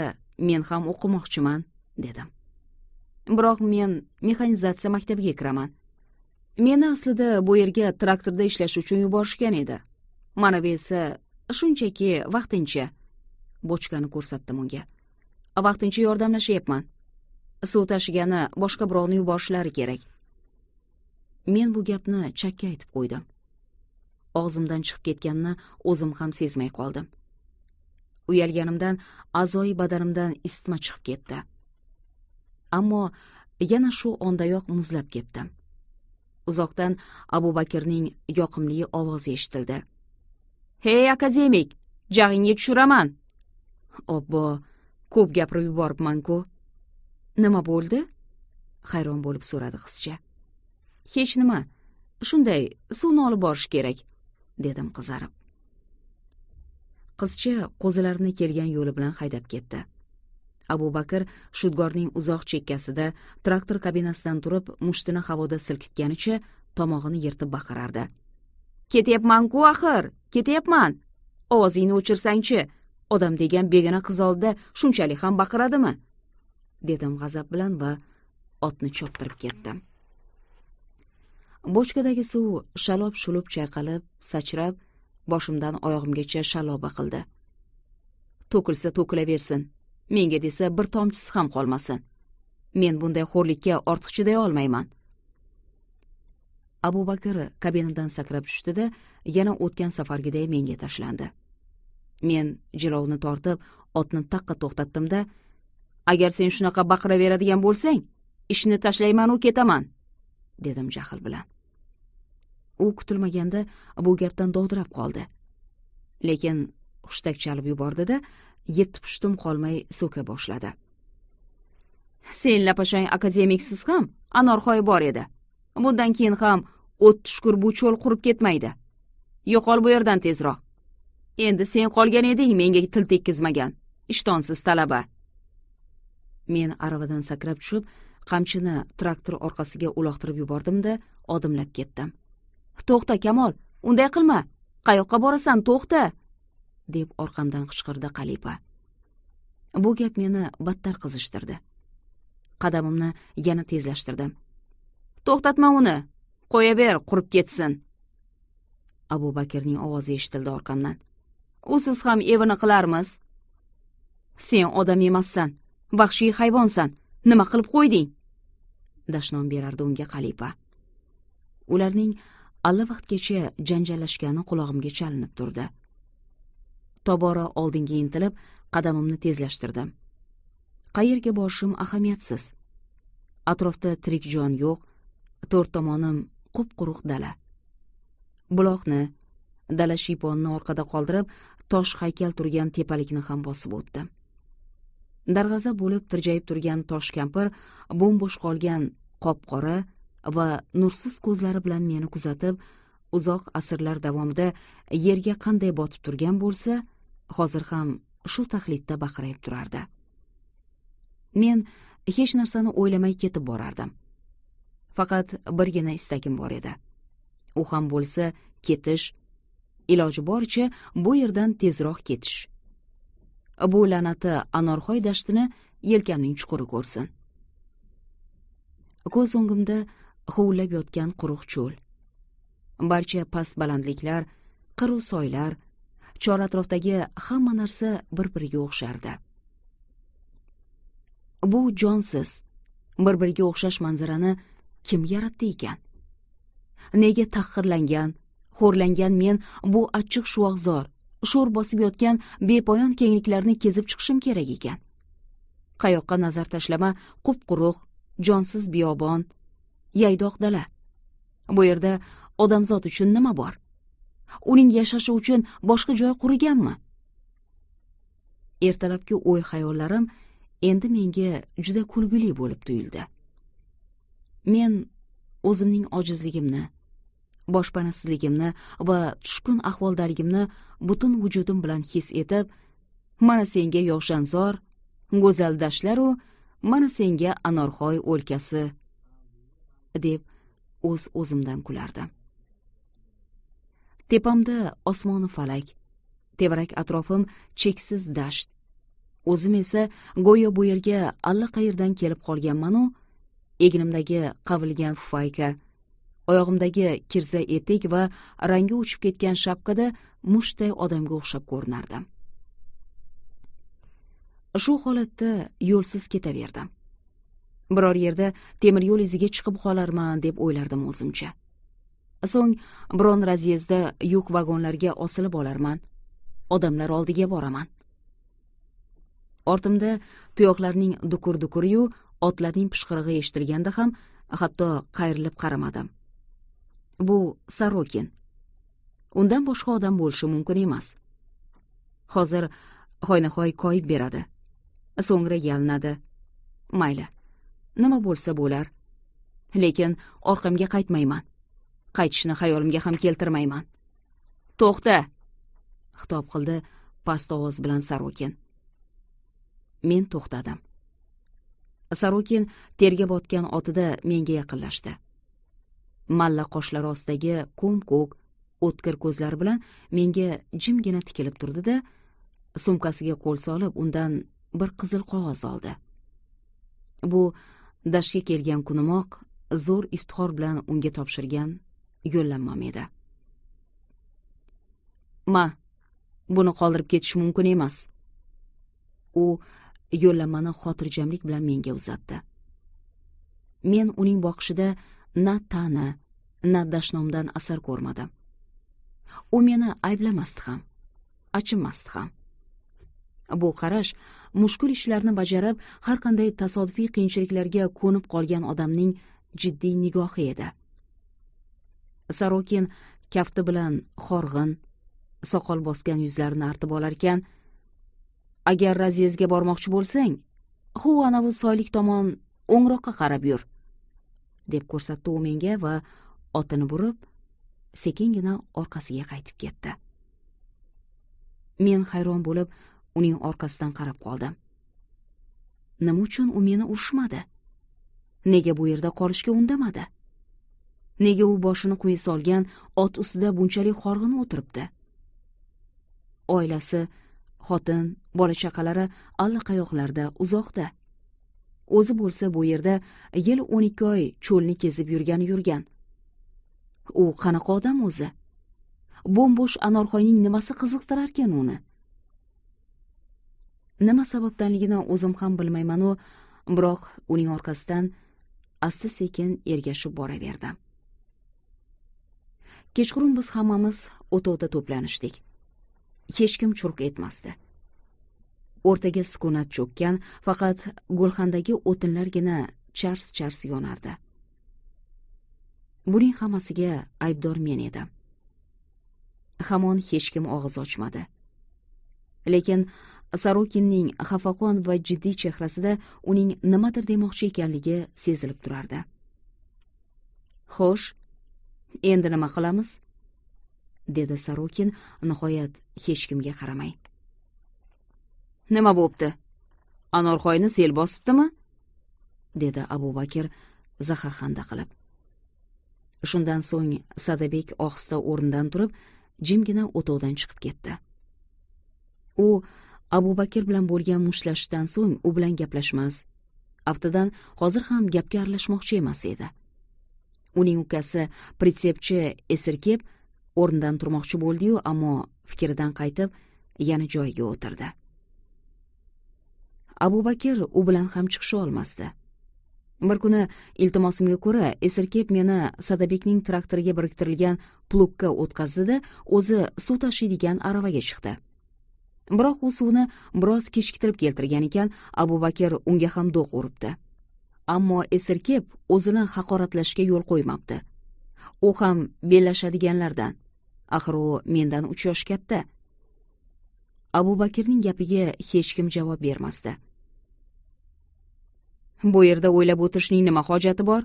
men ham o'qimoqchiman dedim. Biroq men mexanizatsiya maktabiga kiraman. Meni aslida bu yerga traktorda ishlash uchun yuborishgan edi. Mana bu esa shunchaki vaqtincha bochkani ko'rsatdim unga. Vaqtincha yordamlashyapman suv tashigani boshqa birovni yuborishlari kerak. Men bu gapni chakka aytib qo'ydim. Og'zimdan chiqib ketganini o'zim ham sezmay qoldim. Uyalganimdan a'zoyi badanimdan isitma chiqib ketdi. Ammo yana shu ondayoq muzlab ketdim. Uzoqdan abu bakrning yoqimli ovozi eshitildi. Hey akademik jag'ingga tushiraman. Obbo ko'p gapirib yuboribman ku nima bo'ldi? Hayron bo'lib so'radi qizcha hech nima. Shunday suvni olib borish kerak dedim qizarib. Qizcha qo'zilarini kelgan yo'li bilan haydab ketdi. Abu bakr shudgorning uzoq chekkasida traktor kabinasidan turib mushtini havoda silkitganicha tomog'ini yirtib baqirardi. Ketyapman ku axir ketyapman. Ovozingni o'chirsangchi odam degan begona qiz oldida shunchalik ham baqiradimi? dedim g'azab bilan va otni choptirib ketdim. Bochkadagi suv shalob shulub chayqalib sachrab boshimdan oyog'imgacha shalloba qildi. To'kilsa to'kilaversin menga desa bir tomchisi ham qolmasin. Men bunday xo'rlikka ortiq chiday olmayman. Abu bakr kabinadan sakrab tushdi da yana o'tgan safargiday menga tashlandi. Men jilovni tortib otni taqqa to'xtatdim da agar sen shunaqa baqiraveradigan bo'lsang ishni tashlaymanu ketaman dedim jahl bilan. U kutilmaganda bu gapdan dovdirab qoldi. Lekin hushtak chalib yubordi da yetti pushtim qolmay so'ka boshladi. Sen lapashang akademiksiz ham anorxoy bor edi. Bundan keyin ham o't tushkur bu cho'l qurib ketmaydi. Yo'qol bu yerdan tezroq. Endi sen qolgan eding menga til tekkizmagan. Ishtonsiz talaba. Men aravadan sakrab tushib qamchini traktor orqasiga uloqtirib yubordim da odimlab ketdim. To'xta kamol unday qilma. Qayoqqa borasan to'xta deb orqamdan qichqirdi qalipa. Bu gap meni battar qizishtirdi. Qadamimni yana tezlashtirdim. To'xtatma uni qo'yaver qurib ketsin. Abu bakrning ovozi eshitildi orqamdan. Usiz ham evini qilarmiz. Sen odam emassan vahshiy hayvonsan nima qilib qo'yding? Dashnom berardi unga qalipa. Ularning allavaqtgacha janjallashgani qulog'imga chalinib turdi. Tobora oldinga intilib qadamimni tezlashtirdim. Qayerga borishim ahamiyatsiz. Atrofda tirik jon yo'q to'rt tomonim qup quruq dala. Buloqni dala shiyponni orqada qoldirib tosh haykal turgan tepalikni ham bosib o'tdim darg'azab bo'lib tirjayib turgan tosh kampir bo'mbo'sh qolgan qop qora va nursiz ko'zlari bilan meni kuzatib uzoq asrlar davomida yerga qanday botib turgan bo'lsa hozir ham shu taxlitda baqrayib turardi. Men hech narsani o'ylamay ketib borardim. Faqat birgina istagim bor edi. U ham bo'lsa ketish iloji boricha bu yerdan tezroq ketish. Bu la'nati anorxoy dashtini yelkamning chuquri ko'rsin. Ko'z o'ngimda huvillab yotgan quruq cho'l. Barcha past balandliklar qiru soylar chor atrofdagi hamma narsa bir biriga o'xshardi. Bu jonsiz bir biriga o'xshash manzarani kim yaratdi ekan? Nega tahqirlangan xo'rlangan men bu achchiq shuvoqzor sho'r bosib yotgan bepoyon kengliklarni kezib chiqishim kerak ekan? Qayoqqa nazar tashlama qup quruq jonsiz biyobon yaydoq dala. Bu yerda odamzod uchun nima bor? Uning yashashi uchun boshqa joy quriganmi? Ertalabki o'y xayollarim endi menga juda kulgili bo'lib tuyuldi. Men o'zimning ojizligimni boshpanasizligimni va tushkun ahvoldaligimni butun vujudim bilan his etib mana senga yovshanzor go'zal dashtlaru mana senga anorxoy o'lkasi deb o'z uz o'zimdan kulardim tepamda osmoni falak tevarak atrofim cheksiz dasht. O'zim esa go'yo bu yerga allaqayerdan kelib qolganmanu egnimdagi qavilgan fufayka oyog'imdagi kirza etik va rangi o'chib ketgan shapkada mushtday odamga o'xshab ko'rinardim. Shu holatda yo'lsiz ketaverdim. Biror yerda temir yo'l iziga chiqib qolarman deb o'ylardim o'zimcha. So'ng biron razyezdda yuk vagonlarga osilib olarman. Odamlar oldiga boraman. Ortimda tuyoqlarning dukur dukuriyu otlarning pishqirig'i eshitilganda ham hatto qayrilib qaramadim. Bu sarokin undan boshqa odam bo'lishi mumkin emas. Hozir hoynahoy koyib beradi. So'ngra yalinadi. Mayli. Nima bo'lsa bo'lar. Lekin orqamga qaytmayman. Qaytishni xayolimga ham keltirmayman. To'xta! Xitob qildi past ovoz bilan sarokin. Men to'xtadim. Sarokin terga botgan otida menga yaqinlashdi. Malla qoshlari ostidagi ko'm ko'k o'tkir ko'zlari bilan menga jimgina tikilib turdi da sumkasiga qo'l solib undan bir qizil qog'oz oldi. Bu dashga kelgan kunimoq zo'r iftixor bilan unga topshirgan yo'llanmam edi. Ma buni qoldirib ketish mumkin emas u yo'llanmani xotirjamlik bilan menga uzatdi. Men uning boqishida na ta'na na dashnomdan asar ko'rmadim. U meni ayblamasdi ham achinmasdi ham. Bu qarash mushkul ishlarni bajarib har qanday tasodifiy qiyinchiliklarga ko'nib qolgan odamning jiddiy nigohi edi. Sarokin kafti bilan horg'in soqol bosgan yuzlarini artib olarkan agar razyezdga bormoqchi bo'lsang hu anavi soylik tomon o'ngroqqa qarab yur deb ko'rsatdi u menga va otini burib sekingina orqasiga qaytib ketdi. Men hayron bo'lib uning orqasidan qarab qoldim nima uchun u meni urishmadi? Nega bu yerda qolishga undamadi? Nega u boshini quyi solgan ot ustida bunchalik horg'in o'tiribdi? Oilasi xotin bola chaqalari allaqayoqlarda uzoqda. O'zi bo'lsa bu yerda yil o'n ikki oy cho'lni kezib yurgani yurgan. U qanaqa odam o'zi? Bo'm bo'sh anorxoyning nimasi qiziqtirarkan uni? Nima sababdanligini o'zim ham bilmaymanu biroq uning orqasidan asta sekin ergashib boraverdim kechqurun biz hammamiz o'tovda to'planishdik. Hech kim churq etmasdi. O'rtaga sukunat cho'kkan faqat gulxandagi o'tinlargina chars chars yonardi. Buning hammasiga aybdor men edim. Hamon hech kim og'iz ochmadi. Lekin sorokinning xafaqon va jiddiy chehrasida uning nimadir demoqchi ekanligi sezilib turardi. Xo'sh endi nima qilamiz? dedi sorokin nihoyat hech kimga qaramay. Nima bo'pti? Anorxoyni sel bosibdimi? dedi abu bakir zaharxanda qilib. Shundan so'ng sadabek ohista o'rnidan turib jimgina o'tovdan chiqib ketdi. U abu bakr bilan bo'lgan mushtlashishdan so'ng u bilan gaplashmas aftidan hozir ham gapga aralashmoqchi emas edi. Uning ukasi pritsepchi esirkeb o'rnidan turmoqchi bo'ldi-yu ammo fikridan qaytib yana joyiga o'tirdi. Abu bakr u bilan ham chiqisha olmasdi. Bir kuni iltimosimga ko'ra esirkeb meni sadabekning traktoriga biriktirilgan plukka o'tkazdi da o'zi suv tashiydigan aravaga chiqdi. Biroq u suvni biroz kechiktirib keltirgan ekan abu bakr unga ham do'q uribdi. Ammo esirkeb o'zini haqoratlashga yo'l qo'ymabdi. U ham bellashadiganlardan. Axir u mendan uch yosh katta. Abu bakrning gapiga hech kim javob bermasdi. Bu yerda o'ylab o'tirishning nima hojati bor?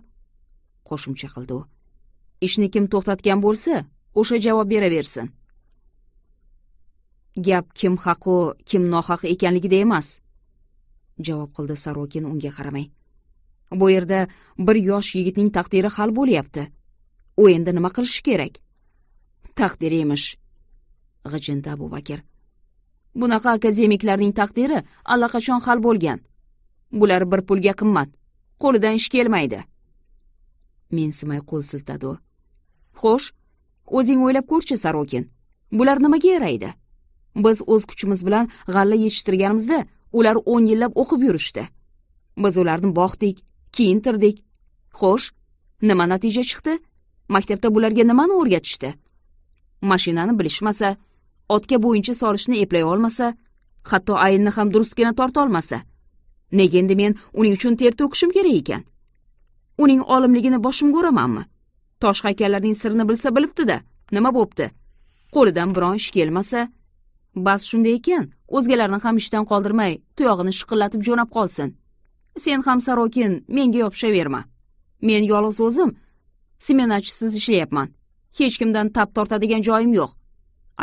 Qo'shimcha qildi u. Ishni kim to'xtatgan bo'lsa o'sha javob beraversin. Gap kim haqu kim nohaq ekanligida emas javob qildi sarokin unga qaramay. Bu yerda bir yosh yigitning taqdiri hal bo'lyapti. U endi nima qilishi kerak? Taqdir emish g'ijindi abu bakir bunaqa akademiklarning taqdiri allaqachon hal bo'lgan. Bular bir pulga qimmat qo'lidan ish kelmaydi. Mensimay qo'l siltadi u. Xo'sh o'zing o'ylab ko'rchi sarokin bular nimaga yaraydi? Biz o'z kuchimiz bilan g'alla yetishtirganimizda ular o'n yillab o'qib yurishdi. Biz ularni boqdik kiyintirdik xo'sh nima natija chiqdi? Maktabda bularga nimani o'rgatishdi? Mashinani bilishmasa otga bo'yincha solishni eplay olmasa hatto ayilni ham durustgina tortolmasa nega endi men uning uchun ter to'kishim kerak ekan? Uning olimligini boshimga uramanmi tosh haykallarning sirini bilsa bilibdi-da nima bo'pti? Qo'lidan biron ish kelmasa bas shunday ekan o'zgalarni ham ishdan qoldirmay tuyog'ini shiqillatib jo'nab qolsin. Sen ham sarokin menga yopishaverma. Men yolg'iz o'zim smenachisiz ishlayapman. Hech kimdan tap tortadigan joyim yo'q.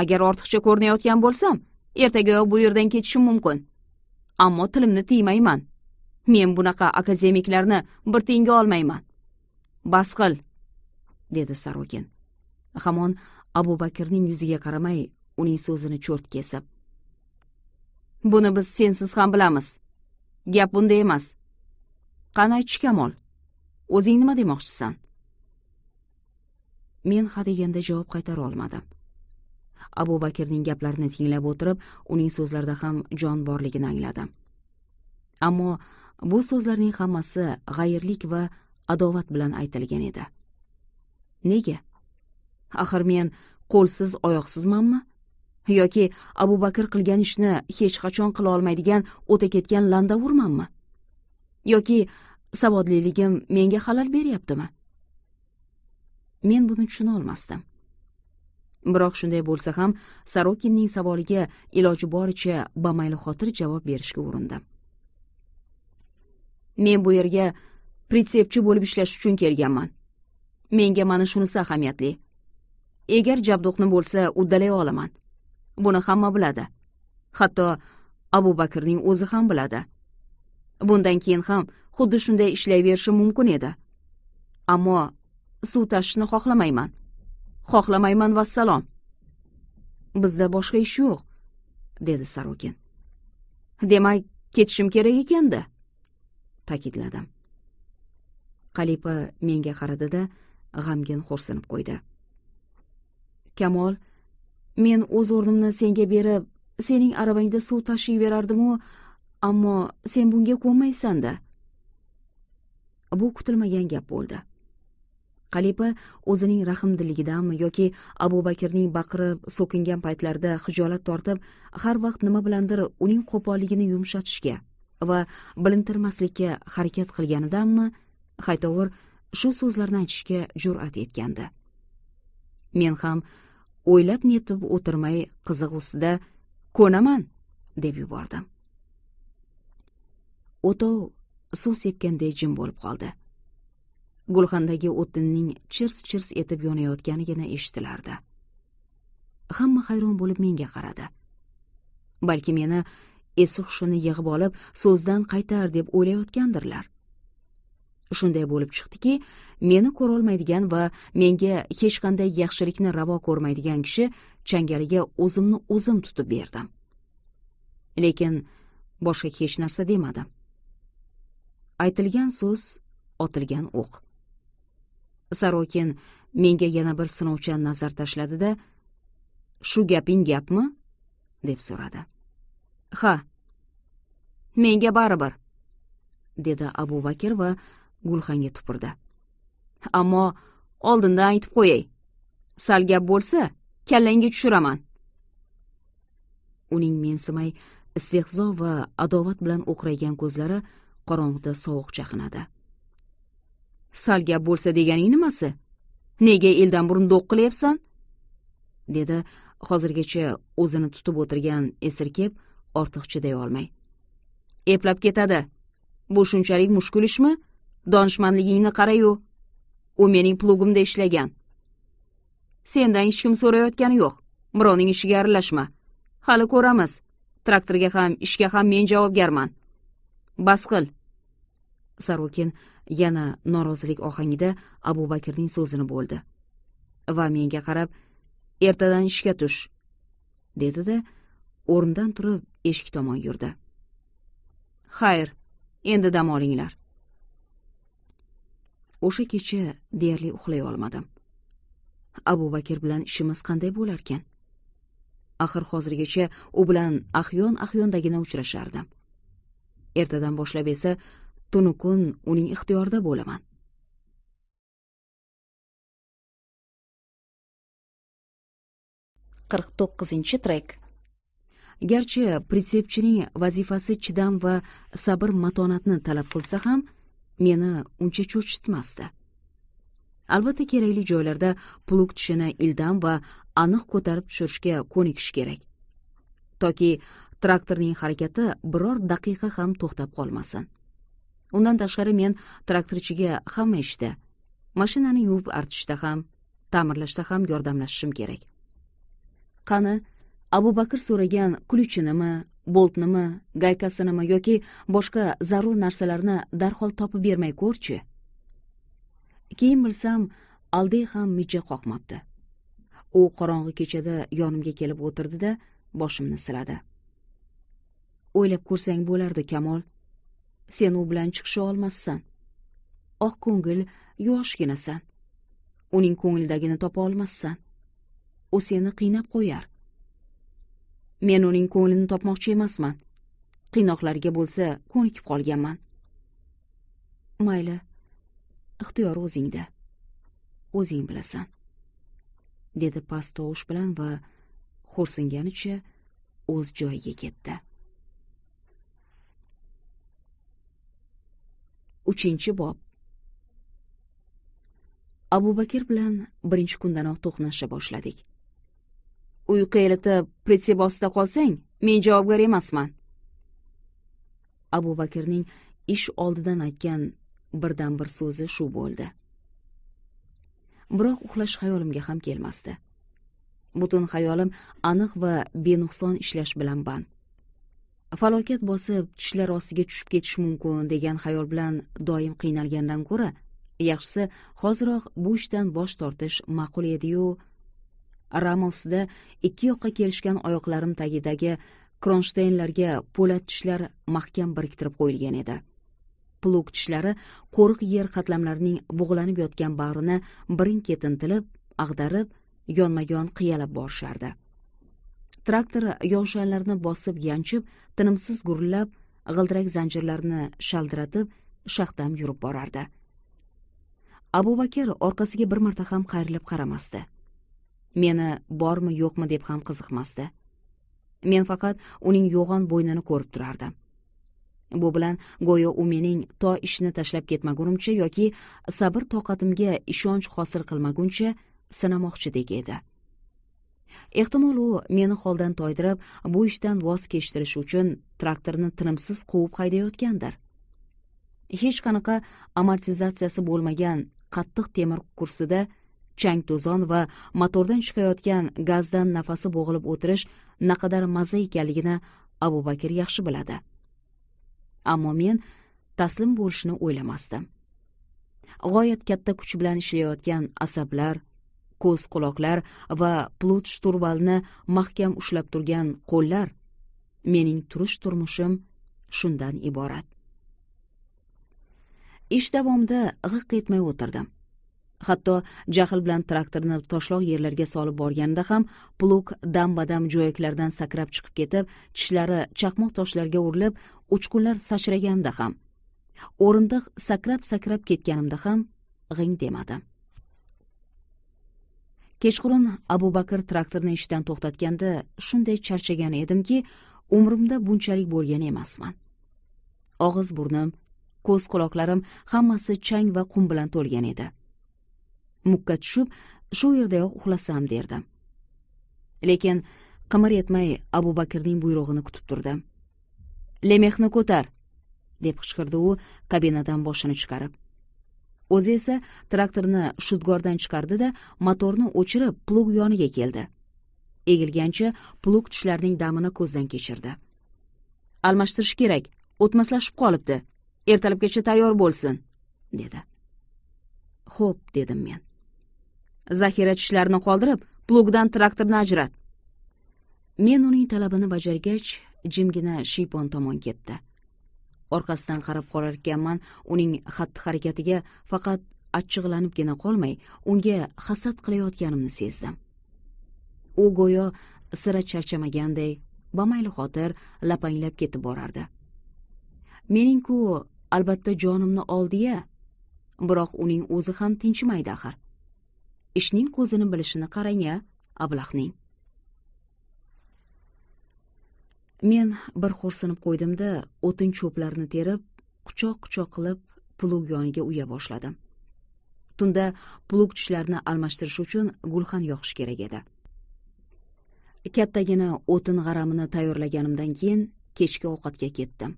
Agar ortiqcha ko'rinayotgan bo'lsam ertagayoq bu yerdan ketishim mumkin. Ammo tilimni tiymayman. Men bunaqa akademiklarni bir tiyinga olmayman. Bas qil dedi sarokin. Hamon abu bakrning yuziga qaramay uning so'zini cho'rt kesib buni biz sensiz ham bilamiz. Gap bunda emas. Qani aytish kamol o'zing nima demoqchisan? Men hadeganda javob qaytara olmadim. Abu bakrning gaplarini tinglab o'tirib uning so'zlarida ham jon borligini angladim. Ammo bu so'zlarning hammasi g'ayirlik va adovat bilan aytilgan edi. Nega? Axir men qo'lsiz oyoqsizmanmi? Yoki abu bakr qilgan ishni hech qachon qila olmaydigan o'ta ketgan landavurmanmi yoki savodliligim menga xalal beryaptimi? Men buni tushuna olmasdim. Biroq shunday bo'lsa ham sorokinning savoliga iloji boricha bamaylixotir xotir javob berishga urindim. Men bu yerga pritsepchi bo'lib ishlash uchun kelganman. Menga mana shunisi ahamiyatli. Egar jabduqni bo'lsa uddalay olaman. Buni hamma biladi. Hatto abu bakrning o'zi ham biladi. Bundan keyin ham xuddi shunday ishlayverishim mumkin edi. Ammo suv tashishni xohlamayman. Xohlamayman vassalom. Bizda boshqa ish yo'q dedi sarokin. Demak ketishim kerak ekanda ta'kidladim. Qalipa menga qaradi da g'amgin xo'rsinib qo'ydi. Kamol men o'z o'rnimni senga berib sening aravangda suv tashiyverardimu ammo sen bunga ko'nmaysanda. Bu kutilmagan gap bo'ldi. Qalipa o'zining rahmdilligidanmi yoki abu bakrning baqirib so'kingan paytlarida xijolat tortib har vaqt nima bilandir uning qo'polligini yumshatishga va bilintirmaslikka harakat qilganidanmi haytovur shu so'zlarni aytishga jur'at etgandi. Men ham o'ylab netib o'tirmay qiziq ustida ko'naman deb yubordim o'tov suv sepganday jim bo'lib qoldi. Gulxandagi o'tinning chirs chirs etib yonayotganigina eshitilardi. Hamma hayron bo'lib menga qaradi. Balki meni esi hushini yig'ib olib so'zdan qaytar deb o'ylayotgandirlar. Shunday bo'lib chiqdiki meni ko'rolmaydigan va menga hech qanday yaxshilikni ravo ko'rmaydigan kishi changaliga o'zimni o'zim tutib berdim. Lekin boshqa hech narsa demadim. Aytilgan so'z otilgan o'q. Sarokin menga yana bir sinovchan nazar tashladi da shu gaping gapmi? deb so'radi. Ha menga baribir dedi abu bakr va gulxanga tupurdi. Ammo oldindan aytib qo'yay sal gap bo'lsa kallangga tushiraman. Uning mensimay istehzo va adovat bilan o'qraygan ko'zlari qorong'ida sovuq chaqnadi. Sal gap bo'lsa deganing nimasi? Nega eldan burun do'q qilyapsan? Dedi hozirgacha o'zini tutib o'tirgan esirkeb ortiq chiday olmay. Eplab ketadi. Bu shunchalik mushkul ishmi? Donishmandligingni qarayu. U mening plugimda ishlagan. Sendan hech kim so'rayotgani yo'q. Birovning ishiga aralashma. Hali ko'ramiz. Traktorga ham ishga ham men javobgarman. Bas qil. Sarokin yana norozilik ohangida abu bakrning so'zini bo'ldi. Va menga qarab ertadan ishga tush dedi da o'rnidan turib eshik tomon yurdi. Xayr endi dam olinglar. O'sha kecha deyarli uxlay olmadim. Abu bakr bilan ishimiz qanday bo'larkan? Axir hozirgacha u bilan ahyon ahyondagina uchrashardim. Ertadan boshlab esa tunu kun uning ixtiyorida bo'laman. Qirq to'qqizinchi trek. Garchi pritsepchining vazifasi chidam va sabr matonatni talab qilsa ham meni uncha cho'chitmasdi. Albatta kerakli joylarda plug tishini ildam va aniq ko'tarib tushirishga ko'nikish kerak. Toki traktorning harakati biror daqiqa ham to'xtab qolmasin. Undan tashqari men traktorchiga hamma ishda mashinani yuvib artishda ham ta'mirlashda ham yordamlashishim kerak. Qani abu bakr so'ragan kulichinimi boltnimi gaykasinimi yoki boshqa zarur narsalarni darhol topib bermay ko'rchi? Keyin bilsam aldey ham mijja qoqmabdi. U qorong'i kechada yonimga kelib o'tirdi da boshimni siladi. O'ylab ko'rsang bo'lardi kamol. Sen u bilan chiqisha olmassan. Oq ko'ngil yoshginasan. Uning ko'nglidagini topa olmassan. U seni qiynab qo'yar. Men uning ko'nglini topmoqchi emasman. Qiynoqlarga bo'lsa ko'nikib qolganman. Mayli ixtiyor o'zingda. O'zing bilasan dedi past tovush bilan va xo'rsinganicha o'z joyiga ketdi. Uchinchi bob. Abu bakr bilan birinchi kundanoq to'qnasha boshladik. Uyqu elitib pritsep ostida qolsang men javobgar emasman. Abu bakrning ish oldidan aytgan birdan bir so'zi shu bo'ldi. Biroq uxlash xayolimga ham kelmasdi. Butun xayolim aniq va benuqson ishlash bilan band. Falokat bosib tishlar ostiga tushib ketish mumkin degan xayol bilan doim qiynalgandan ko'ra yaxshisi hoziroq bu ishdan bosh tortish ma'qul edi-yu ram ostida ikki yoqqa kelishgan oyoqlarim tagidagi kronshtaynlarga po'lat tishlar mahkam biriktirib qo'yilgan edi. Plug tishlari qo'riq yer qatlamlarining bug'lanib yotgan bag'rini birin ketin tilib ag'darib yonma yon qiyalab borishardi. Traktor yovshanlarni bosib yanchib tinimsiz gurillab g'ildirak zanjirlarini shaldiratib shaxdam yurib borardi. Abu bakr orqasiga bir marta ham qayrilib qaramasdi. Meni bormi yo'qmi deb ham qiziqmasdi. Men faqat uning yo'g'on bo'ynini ko'rib turardim. Bu bilan go'yo u mening to ishni tashlab ketmagunimcha yoki sabr toqatimga ishonch hosil qilmaguncha sinamoqchidek edi. Ehtimol u meni holdan toydirib bu ishdan voz kechtirish uchun traktorni tinimsiz quvib haydayotgandir. Hech qanaqa amortizatsiyasi bo'lmagan qattiq temir kursida chang to'zon va motordan chiqayotgan gazdan nafasi bo'g'ilib o'tirish naqadar maza ekanligini abu bakr yaxshi biladi. Ammo men taslim bo'lishni o'ylamasdim. G'oyat katta kuch bilan ishlayotgan asablar ko'z quloqlar va plut shturvalni mahkam ushlab turgan qo'llar mening turish turmushim shundan iborat. Ish davomida g'iq etmay o'tirdim. Hatto jahl bilan traktorni toshloq yerlarga solib borganida ham plug dam badam jo'yaklardan sakrab chiqib ketib tishlari chaqmoq toshlarga urilib uchqunlar sachraganda ham o'rindiq sakrab sakrab ketganimda ham g'ing demadim kechqurun abu bakr traktorni ishdan to'xtatganda shunday charchagan edimki umrimda bunchalik bo'lgan emasman. Og'iz burnim ko'z quloqlarim hammasi chang va qum bilan to'lgan edi. Mukka tushib shu yerdayoq uxlasam derdim lekin qimir etmay abu bakrning buyrug'ini kutib turdim lemexni ko'tar deb qichqirdi u kabinadan boshini chiqarib. O'zi esa traktorni shudgordan chiqardi da motorni o'chirib plug yoniga keldi. Egilgancha plug tishlarining damini ko'zdan kechirdi. Almashtirish kerak o'tmaslashib qolibdi. Ertalabgacha tayyor bo'lsin dedi. Xo'p dedim men. Zaxira tishlarini qoldirib plugdan traktorni ajrat. Men uning talabini bajargach jimgina shiypon tomon ketdi. Orqasidan qarab qolar ekanman uning xatti harakatiga faqat achchiqlanibgina qolmay unga hasad qilayotganimni sezdim. U go'yo sira charchamaganday bamaylixotir xotir lapanglab ketib borardi. Mening ku albatta jonimni oldi ya biroq uning o'zi ham tinchimaydi axir. Ishning ko'zini bilishini qarang a ablahning men bir xo'rsinib qo'ydimda o'tin cho'plarni terib quchoq quchoq qilib plug yoniga uya boshladim. Tunda plug tishlarni almashtirish uchun gulxan yoqish kerak edi. Kattagina o'tin g'aramini tayyorlaganimdan keyin kechki ovqatga ketdim.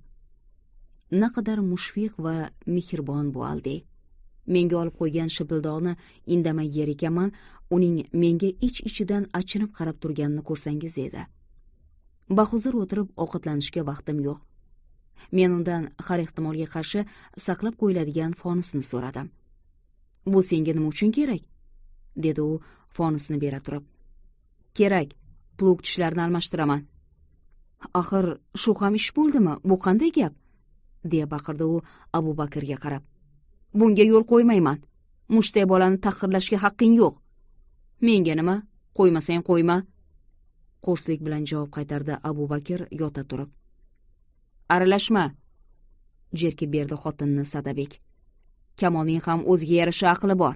Naqadar mushfiq va mehribon bu aldey menga olib qo'ygan shipildoqni indamay yer ekanman uning menga ich ichidan achinib qarab turganini ko'rsangiz edi. Bahuzur o'tirib ovqatlanishga vaqtim yo'q. Men undan har ehtimolga qarshi saqlab qo'yiladigan fonusni so'radim. Bu senga nima uchun kerak? dedi u fonusni bera turib. Kerak plug tishlarini almashtiraman. Axir shu ham ish bo'ldimi? Bu qanday gap? deya baqirdi u abu bakrga qarab. Bunga yo'l qo'ymayman. Mushtak bolani tahqirlashga haqqing yo'q. Menga nima? Qo'ymasang qo'yma. Qo'rslik bilan javob qaytardi abu bakr yota turib. Aralashma jerkib berdi xotinni sadabek. Kamolning ham o'ziga yarasha aqli bor.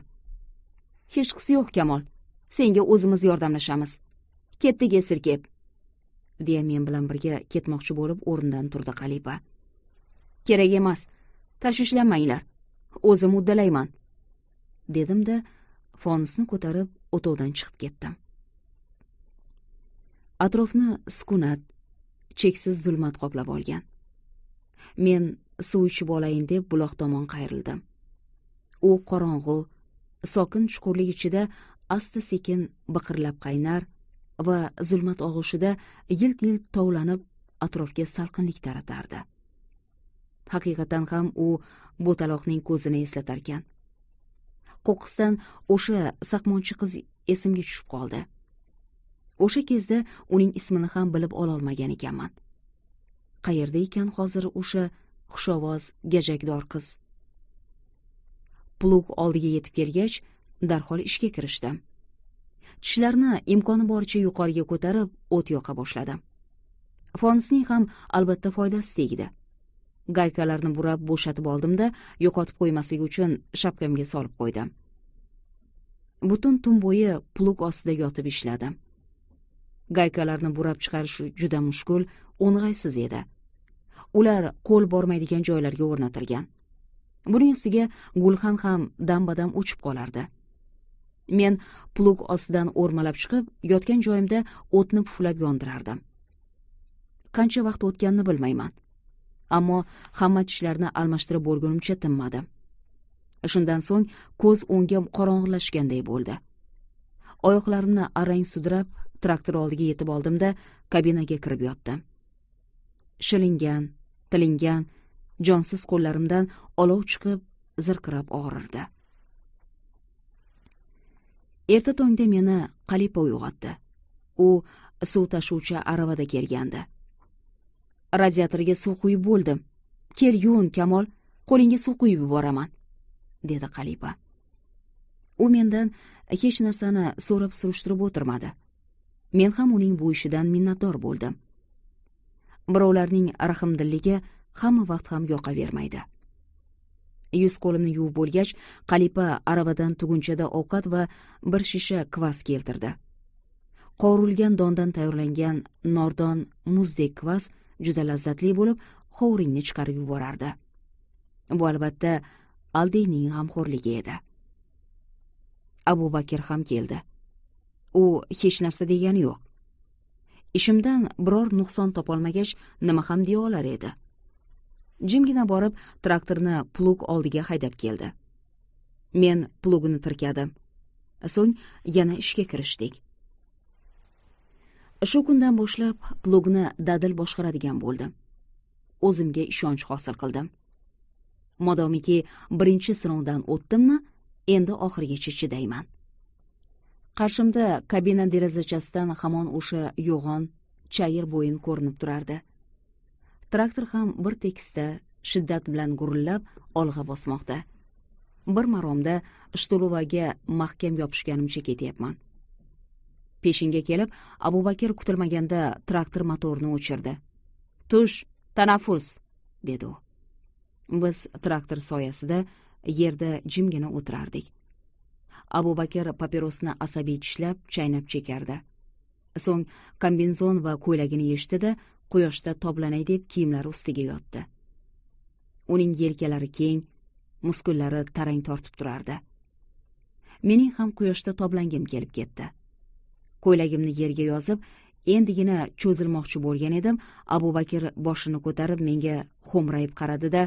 Hech qisi yo'q kamol. Senga o'zimiz yordamlashamiz. Ketdik esirkeb deya men bilan birga ketmoqchi bo'lib o'rnidan turdi qalipa kerak emas tashvishlanmanglar. O'zim uddalayman dedimda fonusni ko'tarib o'tovdan chiqib ketdim. Atrofni sukunat cheksiz zulmat qoplab olgan. Men suv ichib olayin deb buloq tomon qayrildim. U qorong'u sokin chuqurlik ichida asta sekin biqirlab qaynar va zulmat og'ushida yilt yilt tovlanib atrofga salqinlik taratardi. Haqiqatan ham u bo'taloqning ko'zini eslatarkan. Qo'qqisdan o'sha saqmonchi qiz esimga tushib qoldi. O'sha kezda uning ismini ham bilib ololmagan ekanman. Qayerda ekan hozir o'sha xushovoz gajakdor qiz? Plug oldiga yetib kelgach darhol ishga kirishdim tishlarni imkoni boricha yuqoriga ko'tarib o't yoqa boshladim. Fonusning ham albatta foydasi tegdi. Gaykalarni burab bo'shatib oldimda yo'qotib qo'ymasligi uchun shapkamga solib qo'ydim. Butun tun bo'yi plug ostida yotib ishladim. Gaykalarni burab chiqarish juda mushkul o'ng'aysiz edi. Ular qo'l bormaydigan joylarga o'rnatilgan. Buning ustiga gulxan ham dam badam o'chib qolardi. Men plug ostidan o'rmalab chiqib yotgan joyimda o'tni puflab yondirardim. Qancha vaqt o'tganini bilmayman. Ammo hamma tishlarni almashtirib bo'lgunimcha tinmadim shundan so'ng ko'z o'ngim qorong'ilashganday bo'ldi. Oyoqlarimni arang sudrab traktor oldiga yetib oldimda kabinaga kirib yotdim. Shilingan tilingan jonsiz qo'llarimdan olov chiqib zirqirab og'rirdi. Erta tongda meni qalipa uyg'otdi. U suv tashuvchi aravada kelgandi. Radiatorga suv quyib bo'ldim. Kel yuvin kamol qo'lingga suv quyib yuboraman dedi qalipa. U mendan hech narsani so'rab surishtirib o'tirmadi. Men ham uning bu ishidan minnatdor bo'ldim. Birovlarning rahmdilligi hamma vaqt ham yoqavermaydi. Yuz qo'limni yuvib bo'lgach qalipa aravadan tugunchada ovqat va bir shisha kvas keltirdi. Qovurilgan dondan tayyorlangan nordon muzdek kvas juda lazzatli bo'lib hovringni chiqarib yuborardi. Bu albatta aldeyning g'amxo'rligi edi. Abu bakr ham keldi. U hech narsa degani yo'q. Ishimdan biror nuqson topolmagach nima ham deya olar edi. Jimgina borib traktorni plug oldiga haydab keldi. Men plugni tirkadim. So'ng yana ishga kirishdik. Shu kundan boshlab plugni dadil boshqaradigan bo'ldim. O'zimga ishonch hosil qildim. Modomiki birinchi sinovdan o'tdimmi endi oxirigacha chidayman. Qarshimda kabina derazachasidan hamon o'sha yo'g'on chayir bo'yin ko'rinib turardi. Traktor ham bir tekisda shiddat bilan gurillab olg'a bosmoqda. Bir maromda shtuluvaga mahkam yopishganimcha ketyapman. Peshinga kelib abu bakir kutilmaganda traktor motorini o'chirdi. Tush tanaffus dedi u. Biz traktor soyasida yerda jimgina o'tirardik. Abubakir papirosni asabiy tishlab chaynab chekardi. So'ng kombinzon va ko'ylagini yechdi quyoshda toblanay deb kiyimlari ustiga yotdi. Uning yelkalari keng muskullari tarang tortib turardi. Mening ham quyoshda toblangim kelib ketdi. Ko'ylagimni yerga yozib endigina cho'zilmoqchi bo'lgan edim. Abu bakr boshini ko'tarib menga xo'mrayib qaradi da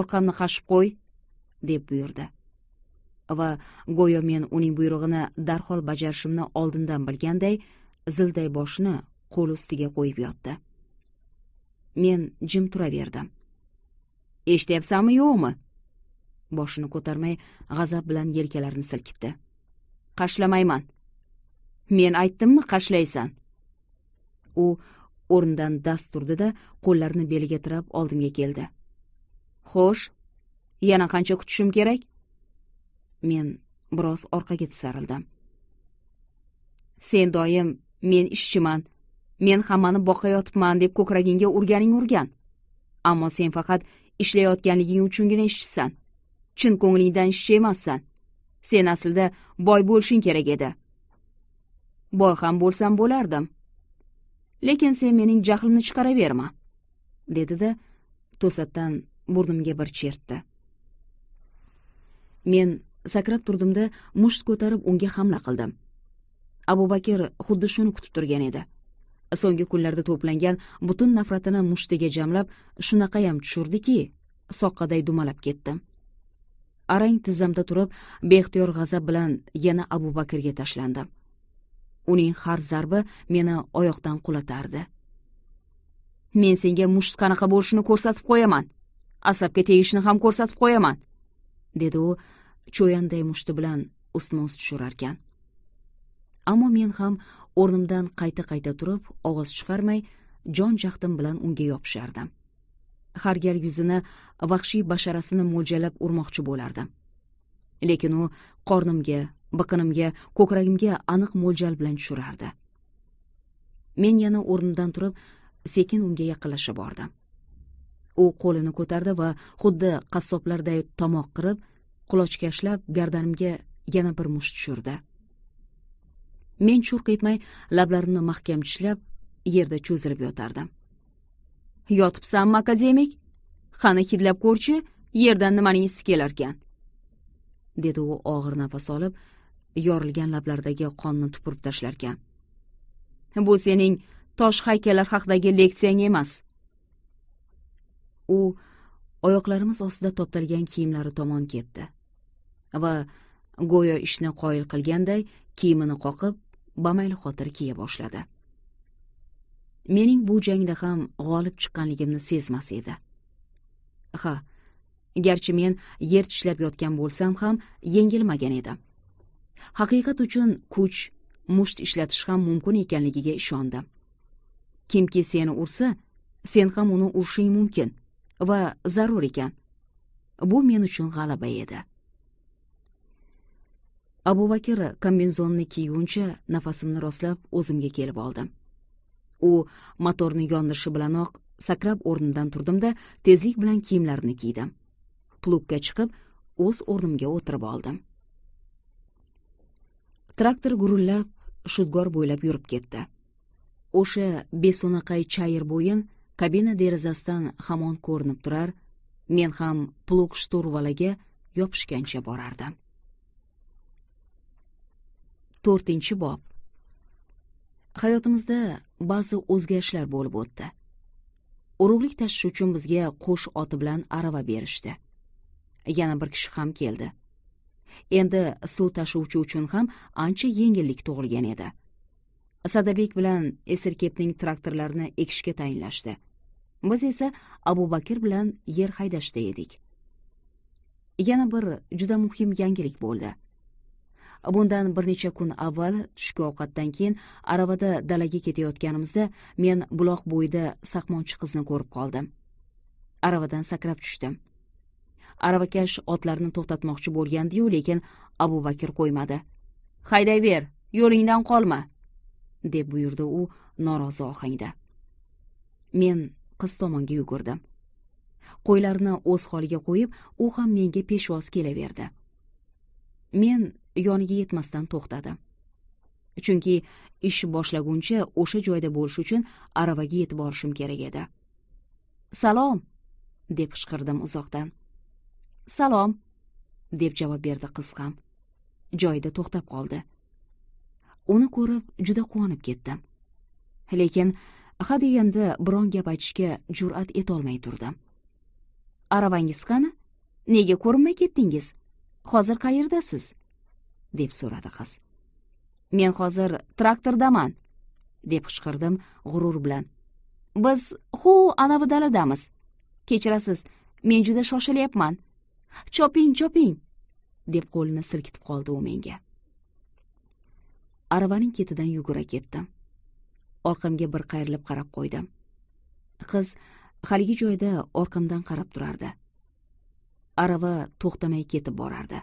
orqamni qashib qo'y deb buyurdi. Va go'yo men uning buyrug'ini darhol bajarishimni oldindan bilganday zilday boshini qo'l ustiga qo'yib yotdi. Men jim turaverdim. Eshityapsanmi yo'qmi? boshini ko'tarmay g'azab bilan yelkalarini silkitdi. Qashlamayman. Men aytdimmi qashlaysan? U o'rnidan dast turdi da qo'llarini beliga tirab oldimga keldi. Xo'sh yana qancha kutishim kerak? Men biroz orqaga tisarildim. Sen doim men ishchiman men hammani boqayotibman deb ko'kragingga urganing urgan. Ammo sen faqat ishlayotganliging uchungina ishchisan. Chin ko'nglingdan ishchi emassan. Sen aslida boy bo'lishing kerak edi. Boy ham bo'lsam bo'lardim. Lekin sen mening jahlimni chiqaraverma dedi da to'satdan burnimga bir chertdi. Men sakrab turdimda musht ko'tarib unga hamla qildim. Abu bakr xuddi shuni kutib turgan edi. So'nggi kunlarda to'plangan butun nafratini mushtiga jamlab shunaqayam tushurdiki soqqaday dumalab ketdim. Arang tizzamda turib beixtiyor g'azab bilan yana abu bakrga tashlandim. Uning har zarbi meni oyoqdan qulatardi. Men senga musht qanaqa bo'lishini ko'rsatib qo'yaman. Asabga tegishni ham ko'rsatib qo'yaman dedi u cho'yanday mushti bilan ustma ust tushirarkan ammo men ham o'rnimdan qayta qayta turib ovoz chiqarmay jon jahdim bilan unga yopishardim. Har gal yuzini vahshiy basharasini mo'ljallab urmoqchi bo'lardim. Lekin u qornimga biqinimga ko'kragimga aniq mo'ljal bilan tushirardi men yana o'rnimdan turib sekin unga yaqinlasha bordim. U qo'lini ko'tardi va xuddi qassoblarday tomoq qirib qulochkashlab gardanimga yana bir musht tushirdi. Men churq etmay lablarimni mahkam tishlab yerda cho'zilib yotardim. Yotibsanmi akademik? Qani hidlab ko'rchi yerdan nimaning isi kelarkan? Dedi u og'ir nafas olib yorilgan lablaridagi qonni tupurib tashlarkan. Bu sening tosh haykallar haqidagi leksiyang emas. U oyoqlarimiz ostida toptalgan kiyimlari tomon ketdi va go'yo ishni qoyil qilganday kiyimini qoqib bamayli xotir kiya boshladi. Mening bu jangda ham g'olib chiqqanligimni sezmas edi. Ha garchi men yer tishlab yotgan bo'lsam ham yengilmagan edim haqiqat uchun kuch musht ishlatish ham mumkin ekanligiga ishondim kimki seni ursa sen ham uni urishing mumkin va zarur ekan. Bu men uchun g'alaba edi. Abu bakr kombinzonni kiyguncha nafasimni rostlab o'zimga kelib oldim. U motorni yondirishi bilanoq sakrab o'rnimdan turdimda tezlik bilan kiyimlarimni kiydim. Plugga chiqib o'z o'rnimga o'tirib oldim. Traktor gurillab shudgor bo'ylab yurib ketdi. O'sha beso'naqay chayir bo'yin kabina derazasidan hamon ko'rinib turar men ham plug shturvalaga yopishgancha borardim. To'rtinchi bob. Hayotimizda ba'zi o'zgarishlar bo'lib o'tdi. Urug'lik tashish uchun bizga qo'sh oti bilan arava berishdi. Yana bir kishi ham keldi. Endi suv tashuvchi uchun ham ancha yengillik tug'ilgan edi. Sadabek bilan esirkepning traktorlarini ekishga tayinlashdi. Biz esa abu bakr bilan yer haydashda edik. Yana bir juda muhim yangilik bo'ldi. Bundan bir necha kun avval tushki ovqatdan keyin aravada dalaga ketayotganimizda men buloq bo'yida saqmonchi qizni ko'rib qoldim. Aravadan sakrab tushdim. Aravakash otlarni to'xtatmoqchi bo'lgandiyu lekin abu bakr qo'ymadi. Haydayver yo'lingdan qolma deb buyurdi u norozi ohangda. Men qiz tomonga yugurdim. Qo'ylarni o'z holiga qo'yib u ham menga peshvoz kelaverdi. Men yoniga yetmasdan to'xtadim. Chunki ish boshlaguncha o'sha joyda bo'lish uchun aravaga yetib borishim kerak edi. Salom deb qichqirdim uzoqdan. Salom deb javob berdi qiz ham. Joyida to'xtab qoldi. Uni ko'rib juda quvonib ketdim lekin hadeganda biron gap aytishga jur'at etolmay turdim aravangiz qani? Nega ko'rinmay ketdingiz? Hozir qayerdasiz? deb so'radi qiz. Men hozir traktordaman deb qichqirdim g'urur bilan. Biz hu anavi daladamiz. Kechirasiz men juda shoshilyapman. Choping choping deb qo'lini silkitib qoldi u menga. Aravaning ketidan yugura ketdim orqamga bir qayrilib qarab qo'ydim. Qiz haligi joyda orqamdan qarab turardi. Arava to'xtamay ketib borardi.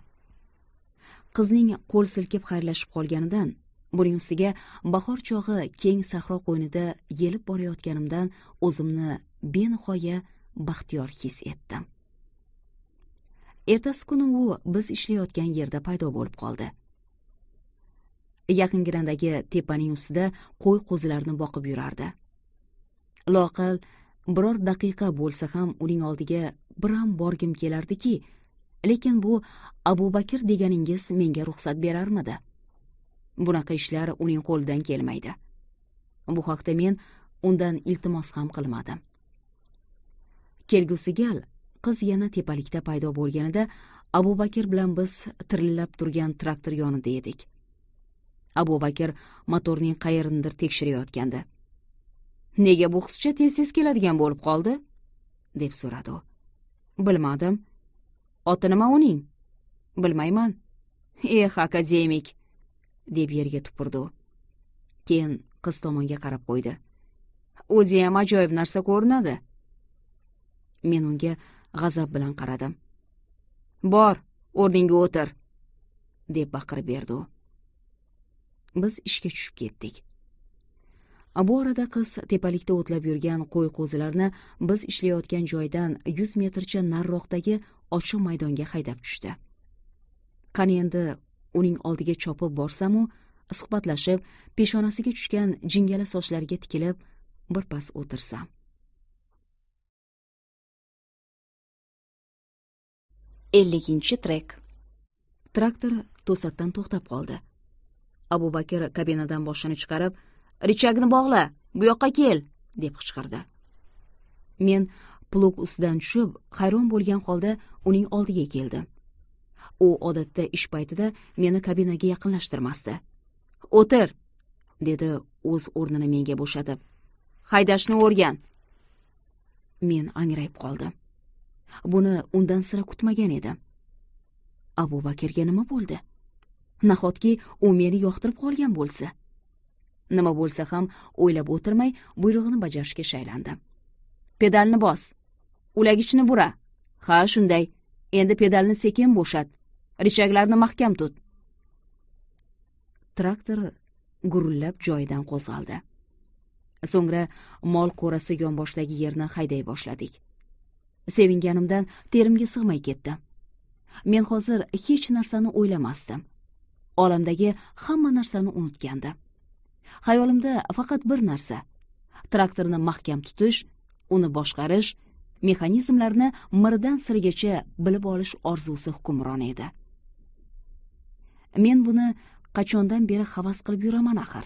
Qizning qo'l silkib xayrlashib qolganidan buning ustiga bahor chog'i keng sahro qo'ynida yelib borayotganimdan o'zimni benihoya baxtiyor his etdim. Ertasi kuni u biz ishlayotgan yerda paydo bo'lib qoldi. Yaqinginadagi tepaning ustida qo'y qo'zilarni boqib yurardi. Loaqal biror daqiqa bo'lsa ham uning oldiga biram borgim kelardiki lekin bu abu bakr deganingiz menga ruxsat berarmidi? Bunaqa ishlar uning qo'lidan kelmaydi. Bu haqda men undan iltimos ham qilmadim. Kelgusi gal qiz yana tepalikda paydo bo'lganida abu bakr bilan biz tirillab turgan traktor yonida edik. Abu bakr motorning qayerinidir tekshirayotgandi. Nega bu qizcha tez tez keladigan bo'lib qoldi? deb so'radi u. Bilmadim. Oti nima uning? Bilmayman. Eh akademik deb yerga tupurdi u. Keyin qiz tomonga qarab qo'ydi. O'ziyam ajoyib narsa ko'rinadi. Men unga g'azab bilan qaradim bor o'rningga o'tir deb baqirib berdi u. Biz ishga tushib ketdik. Bu orada qiz tepalikda o'tlab yurgan qo'y qo'zilarni biz ishlayotgan joydan yuz metrcha nariroqdagi ochiq maydonga haydab tushdi. Qani endi uning oldiga chopib borsamu suhbatlashib peshonasiga tushgan jingala sochlariga tikilib birpas o'tirsam. Elliginchi trek. Traktor to'satdan to'xtab qoldi. Abu bakr kabinadan boshini chiqarib richagni bog'la bu yoqqa kel! deb qichqirdi. Men plug ustidan tushib hayron bo'lgan holda uning oldiga keldim. U odatda ish paytida meni kabinaga yaqinlashtirmasdi. O'tir! dedi o'z o'rnini menga bo'shatib. Haydashni o'rgan! Men angrayib qoldim. Buni undan sira kutmagan edim abu bakrga nima bo'ldi? Nahotki u meni yoqtirib qolgan bo'lsa? Nima bo'lsa ham o'ylab o'tirmay buyrug'ini bajarishga shaylandim pedalni bos. Ulagichni bura. Ha shunday. Endi pedalni sekin bo'shat. Richaglarni mahkam tut. Traktor gurillab joyidan qo'zg'aldi. So'ngra mol qo'rasi yonboshdagi yerni hayday boshladik. Sevinganimdan terimga sig'may ketdim men hozir hech narsani o'ylamasdim. Olamdagi hamma narsani unutgandim xayolimda faqat bir narsa traktorni mahkam tutish uni boshqarish mexanizmlarni miridan sirigacha bilib olish orzusi hukmron edi. Men buni qachondan beri havas qilib yuraman axir?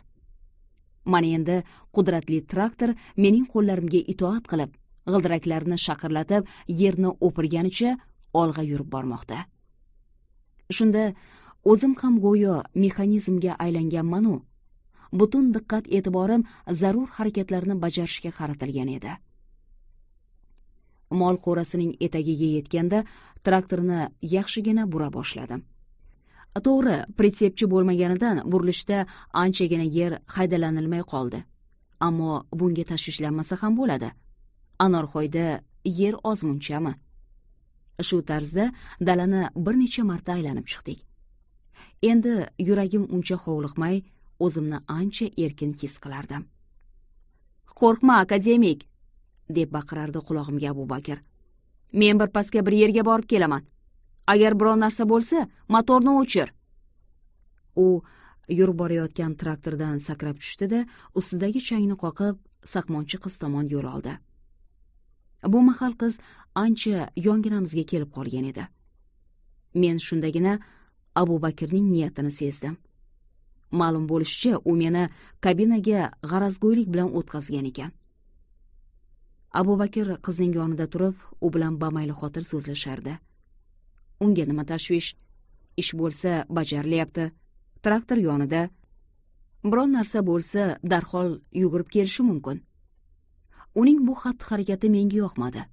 Mana endi qudratli traktor mening qo'llarimga itoat qilib g'ildiraklarini shaqirlatib yerni o'pirganicha olg'a yurib bormoqda. Shunda o'zim ham go'yo mexanizmga aylanganmanu butun diqqat e'tiborim zarur harakatlarni bajarishga qaratilgan edi. Mol qo'rasining etagiga yetganda traktorni yaxshigina bura boshladim. To'g'ri pritsepchi bo'lmaganidan burilishda anchagina yer haydalanilmay qoldi ammo bunga tashvishlanmasa ham bo'ladi. Anorxo'yda yer ozmunchami? Shu tarzda dalani bir necha marta aylanib chiqdik. Endi yuragim uncha hovliqmay o'zimni ancha erkin his qilardim. Qo'rqma akademik! deb baqirardi qulog'imga abu bakr men birpasga bir yerga borib kelaman. Agar biron narsa bo'lsa motorni o'chir. U yurib borayotgan traktordan sakrab tushdi da ustidagi changni qoqib saqmonchi qiz tomon yo'l oldi. Bu mahal qiz ancha yonginamizga kelib qolgan edi. Men shundagina abu bakrning niyatini sezdim. Ma'lum bo'lishicha u meni kabinaga g'arazgo'ylik bilan o'tkazgan ekan. Abu bakr qizning yonida turib u bilan bamaylixotir xotir so'zlashardi. Unga nima tashvish? Ish bo'lsa bajarilyapti traktor yonida. Biron narsa bo'lsa darhol yugurib kelishi mumkin. Uning bu xatti harakati menga yoqmadi.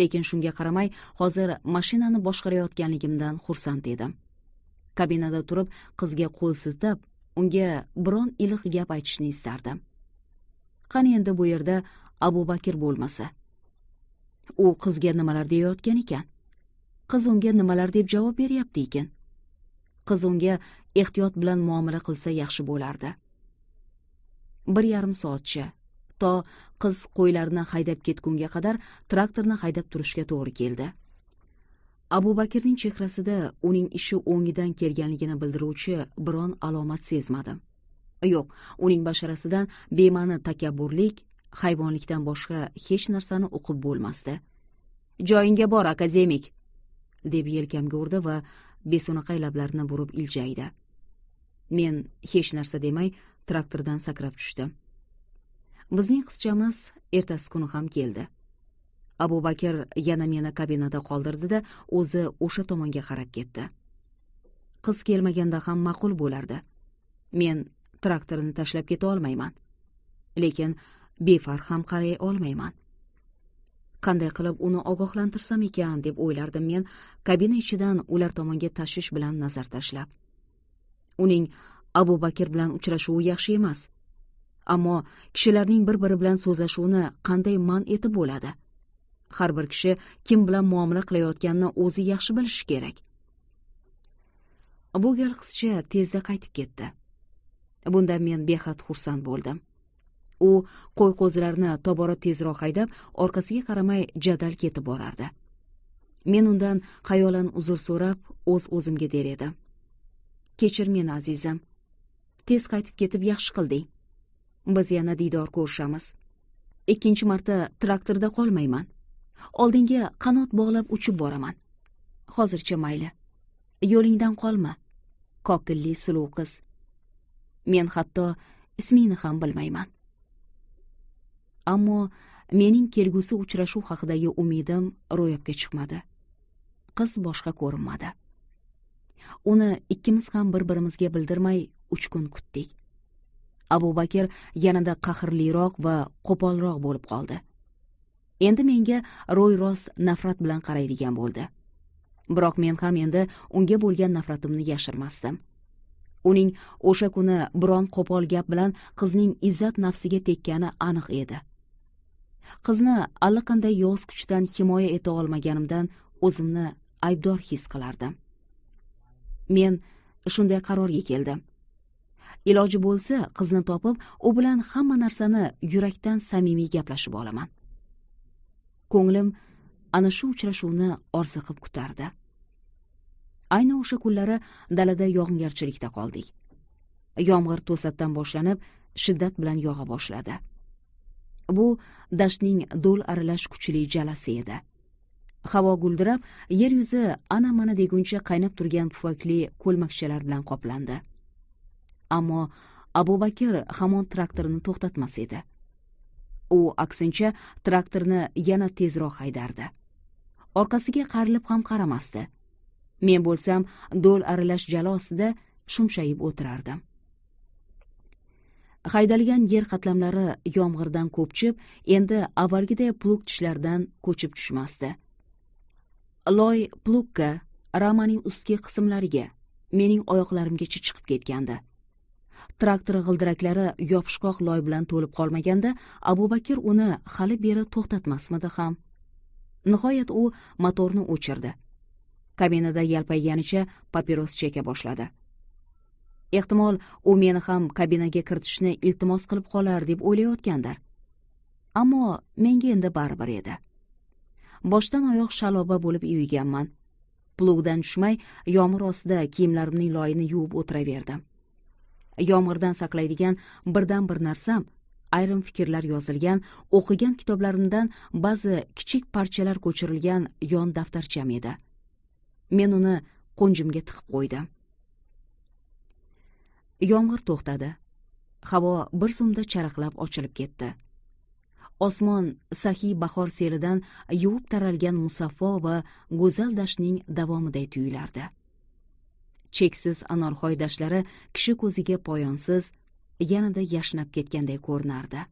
Lekin shunga qaramay hozir mashinani boshqarayotganligimdan xursand edim. Kabinada turib qizga qo'l siltab unga biron iliq gap aytishni istardim. Qani endi bu yerda abu bakr bo'lmasa? U qizga nimalar deyayotgan ekan? Qiz unga nimalar deb javob beryapti ekan? Qiz unga ehtiyot bilan muomala qilsa yaxshi bo'lardi. Bir yarim soatcha to qiz qo'ylarni haydab ketgunga qadar traktorni haydab turishga to'g'ri keldi. Abu bakrning chehrasida uning ishi o'ngidan kelganligini bildiruvchi biron alomat sezmadim. Yo'q uning basharasidan bema'ni takabburlik hayvonlikdan boshqa hech narsani o'qib bo'lmasdi. Joyingga bor akademik deb yelkamga urdi va beso'naqay lablarini burib iljaydi. Men hech narsa demay traktordan sakrab tushdim. Bizning qizchamiz ertasi kuni ham keldi. Abu bakr yana meni kabinada qoldirdi da o'zi o'sha tomonga qarab ketdi. Qiz kelmaganda ham ma'qul bo'lardi. Men traktorini tashlab keta olmayman lekin befarq ham qaray olmayman. Qanday qilib uni ogohlantirsam ekan deb o'ylardim men kabina ichidan ular tomonga tashvish bilan nazar tashlab. Uning abu bakr bilan uchrashuvi yaxshi emas. Ammo kishilarning bir biri bilan so'zlashuvini qanday man etib bo'ladi? Har bir kishi kim bilan muomala qilayotganini o'zi yaxshi bilishi kerak. Bu gal qizcha tezda qaytib ketdi. Bundan men behad xursand bo'ldim. U qo'y qo'zilarni tobora tezroq haydab orqasiga qaramay jadal ketib borardi. Men undan xayolan uzr so'rab o'z uz o'zimga der edim. Kechir meni azizim. Tez qaytib ketib yaxshi qilding. Biz yana diydor ko'rishamiz ikkinchi marta traktorda qolmayman. Oldinga qanot bog'lab uchib boraman. Hozircha mayli. Yo'lingdan qolma kokilli suluv qiz. Men hatto ismingni ham bilmayman. Ammo mening kelgusi uchrashuv haqidagi umidim ro'yobga chiqmadi. Qiz boshqa ko'rinmadi. Uni ikkimiz ham bir birimizga bildirmay uch kun kutdik. Abu bakr yanada qahrliroq va qo'polroq bo'lib qoldi. Endi menga ro'y rost nafrat bilan qaraydigan bo'ldi. Biroq men ham endi unga bo'lgan nafratimni yashirmasdim. Uning o'sha kuni biron qo'pol gap bilan qizning izzat nafsiga tekkani aniq edi. Qizni allaqanday yovuz kuchdan himoya eta olmaganimdan o'zimni aybdor his qilardim. Men shunday qarorga keldim. Iloji bo'lsa qizni topib u bilan hamma narsani yurakdan samimiy gaplashib olaman. Ko'nglim ana shu uchrashuvni orziqib kutardi. Ayni o'sha kunlari dalada yog'ingarchilikda qoldik. Yomg'ir to'satdan boshlanib shiddat bilan yog'a boshladi. Bu dashtning do'l aralash kuchli jalasi edi. Havo guldirab yer yuzi ana mana deguncha qaynab turgan pufakli ko'lmakchalar bilan qoplandi. Ammo abu bakir hamon traktorini to'xtatmas edi. U aksincha traktorni yana tezroq haydardi. Orqasiga qayrilib ham qaramasdi. Men bo'lsam do'l aralash jala ostida shumshayib o'tirardim. Haydalgan yer qatlamlari yomg'irdan ko'pchib endi avvalgiday plug tishlaridan ko'chib tushmasdi. Loy plugga ramaning ustki qismlariga mening oyoqlarimgacha chiqib ketgandi. Traktor g'ildiraklari yopishqoq loy bilan to'lib qolmaganda abu bakr uni hali beri to'xtatmasmidi ham. Nihoyat u motorni o'chirdi. Kabinada yalpayganicha papiros cheka boshladi. Ehtimol u meni ham kabinaga kiritishni iltimos qilib qolar deb o'ylayotgandir. Ammo menga endi baribir edi. Boshdan oyoq shaloba bo'lib uyiganman plugdan tushmay yomg'ir ostida kiyimlarimning loyini yuvib o'tiraverdim. Yomg'irdan saqlaydigan birdan bir narsam ayrim fikrlar yozilgan o'qigan kitoblarimdan ba'zi kichik parchalar ko'chirilgan yon daftarcham edi. Men uni qo'njimga tiqib qo'ydim. Yomg'ir to'xtadi. Havo bir zumda charaqlab ochilib ketdi. Osmon saxiy bahor selidan yuvib taralgan musaffo va go'zal dashtning davomiday tuyulardi. Cheksiz anorxoy dashtlari kishi ko'ziga poyonsiz yanada yashnab ketganday ko'rinardi.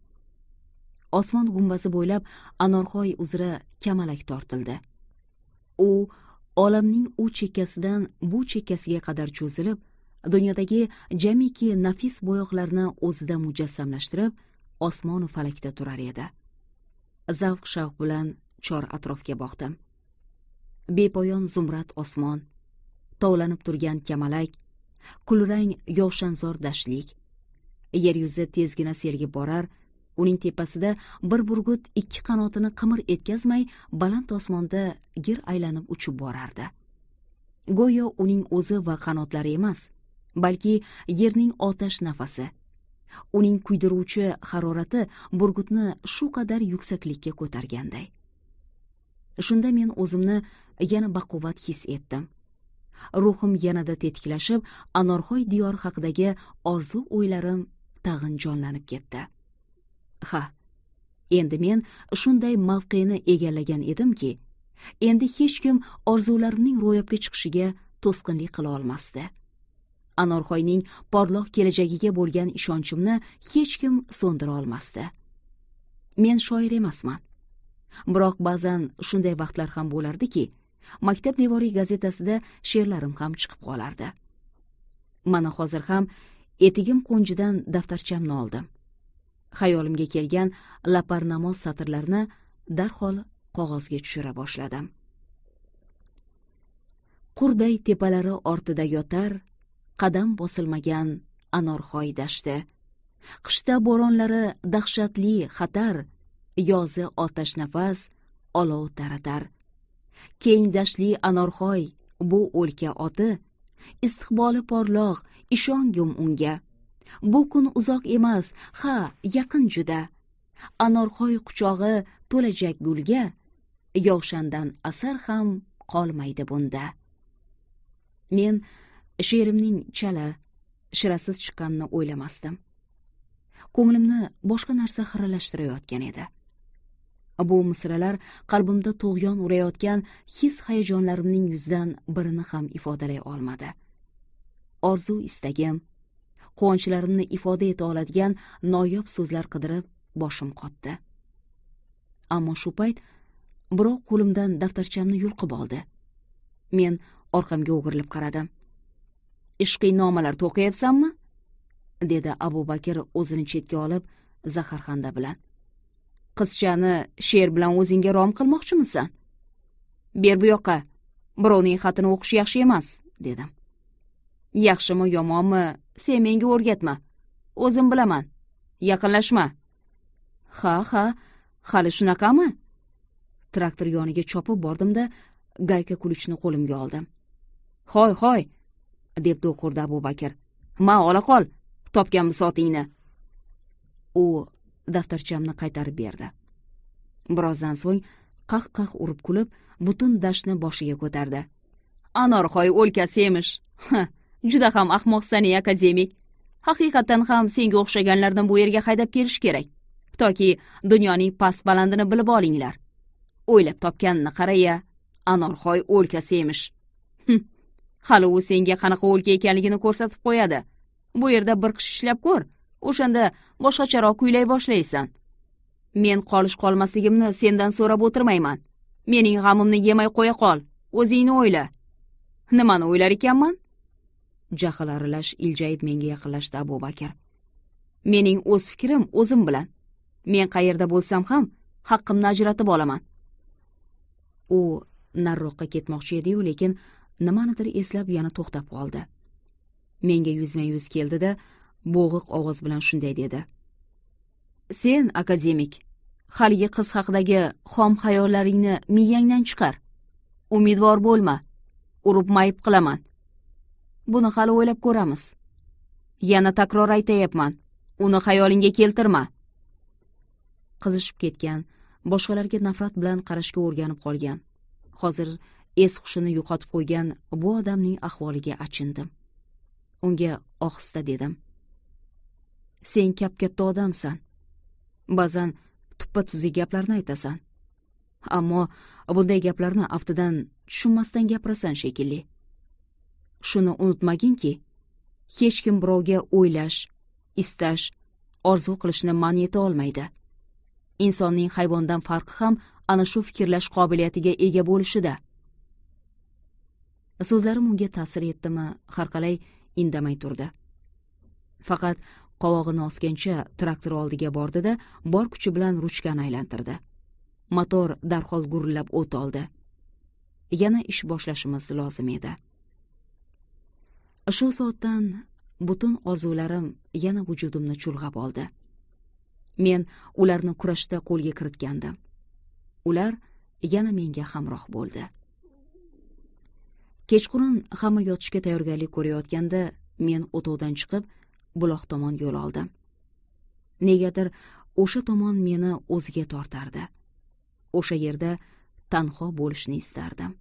Osmon gumbasi bo'ylab anorxoy uzra kamalak tortildi. U olamning u chekkasidan bu chekkasiga qadar cho'zilib dunyodagi jamiki nafis bo'yoqlarni o'zida mujassamlashtirib osmonu falakda turar edi. Zavq shavq bilan chor atrofga boqdim bepoyon zumrad osmon tovlanib turgan kamalak kulrang yovshanzor dashtlik yer yuzi tezgina sergib borar uning tepasida bir burgut ikki qanotini qimir etkazmay baland osmonda gir aylanib uchib borardi. Go'yo uning o'zi va qanotlari emas balki yerning otash nafasi. Uning kuydiruvchi harorati burgutni shu qadar yuksaklikka ko'targanday. Shunda men o'zimni yana baquvvat his etdim. Ruhim yanada tetiklashib anorxo'y diyor haqidagi orzu o'ylarim tag'in jonlanib ketdi. Ha endi men shunday mavqeni egallagan edimki endi hech kim orzularimning ro'yobga chiqishiga to'sqinlik qila olmasdi. Anorxo'yning porloq kelajagiga bo'lgan ishonchimni hech kim so'ndira olmasdi. Men shoir emasman. Biroq ba'zan shunday vaqtlar ham bo'lardiki maktab devoriy gazetasida she'rlarim ham chiqib qolardi. Mana hozir ham etigim qo'njidan daftarchamni oldim. Xayolimga kelgan laparnamoz satrlarni darhol qog'ozga tushira boshladim. Qurday tepalari ortida yotar qadam bosilmagan anorxoy dashti. Qishda bo'ronlari dahshatli xatar yozi otashnafas olov taratar. Keng dashtli anorxoy bu o'lka oti istiqboli porloq ishongum unga. Bu kun uzoq emas ha yaqin juda. Anorxoy quchog'i to'lajak gulga yovshandan asar ham qolmaydi bunda. Men she'rimning chala shirasiz chiqqanini o'ylamasdim. Ko'nglimni boshqa narsa xiralashtirayotgan edi. Bu misralar qalbimda tug'yon urayotgan his hayajonlarimning yuzdan birini ham ifodalay olmadi. Orzu istagim quvonchlarimni ifoda eta oladigan noyob so'zlar qidirib boshim qotdi. Ammo shu payt birov qo'limdan daftarchamni yulqib oldi. Men orqamga o'girilib qaradim. Ishqiy nomalar to'qiyapsanmi? dedi abu bakr o'zini chetga olib zaharxanda bilan. Qizchani she'r bilan o'zingga rom qilmoqchimisan? Ber bu yoqqa birovning xatini o'qish yaxshi emas dedim. Yaxshimi yomonmi sen menga o'rgatma. O'zim bilaman. Yaqinlashma. Ha ha hali shunaqami? Traktor yoniga chopib bordimda gayka kulichni qo'limga oldim. Hoy hoy deb do'q abu bakr ma ola qol topgan otingni u daftarchamni qaytarib berdi. Birozdan so'ng qah qah urib kulib butun dashtni boshiga ko'tardi. Anorxoy o'lkasi emish juda ham ahmoqsan ey akademik. Haqiqatdan ham senga o'xshaganlarni bu yerga haydab kelish kerak. Toki dunyoning past balandini bilib olinglar. O'ylab topganini qaraya anorhoy anorxoy o'lkasi emish hm, hali u senga qanaqa o'lka ekanligini ko'rsatib qo'yadi. Bu yerda bir qish ishlab ko'r. O'shanda boshqacharoq kuylay boshlaysan. Men qolish qolmasligimni sendan so'rab o'tirmayman. Mening g'amimni yemay qo'ya qol o'zingni o'yla. Nimani o'ylar ekanman? Jahl aralash iljayib menga yaqinlashdi abu bakr mening o'z fikrim o'zim bilan. Men qayerda bo'lsam ham haqqimni ajratib olaman. U nariroqqa ketmoqchi ediyu lekin nimanidir eslab yana to'xtab qoldi. Menga yuzma yuz keldi da bo'g'iq ovoz bilan shunday dedi. Sen akademik haligi qiz haqidagi xom xayollaringni miyangdan chiqar. Umidvor bo'lma urib mayib qilaman. Buni hali o'ylab ko'ramiz. Yana takror aytayapman uni xayolingga keltirma. Qizishib ketgan boshqalarga nafrat bilan qarashga o'rganib qolgan. Hozir es hushini yo'qotib qo'ygan bu odamning ahvoliga achindim. Unga ohista dedim. Sen kap katta odamsan. Ba'zan tuppa tuzuk gaplarni aytasan. Ammo bunday gaplarni aftidan tushunmasdan gapirasan shekilli. Shuni unutmaginki hech kim birovga o'ylash istash orzu qilishni man eta olmaydi. Insonning hayvondan farqi ham ana shu fikrlash qobiliyatiga ega bo'lishida. So'zlarim unga ta'sir etdimi har qalay indamay turdi. Faqat qovog'ini osgancha traktor oldiga bordi da bor kuchi bilan ruchkani aylantirdi. Motor darhol gurillab o't oldi. Yana ish boshlashimiz lozim edi. Shu soatdan butun orzularim yana vujudimni chulg'ab oldi. Men ularni kurashda qo'lga kiritgandim. Ular yana menga hamroh bo'ldi. Kechqurun hamma yotishga tayyorgarlik ko'rayotganda men o'tovdan chiqib buloq tomon yo'l oldim negadir o'sha tomon meni o'ziga tortardi. O'sha yerda tanho bo'lishni istardim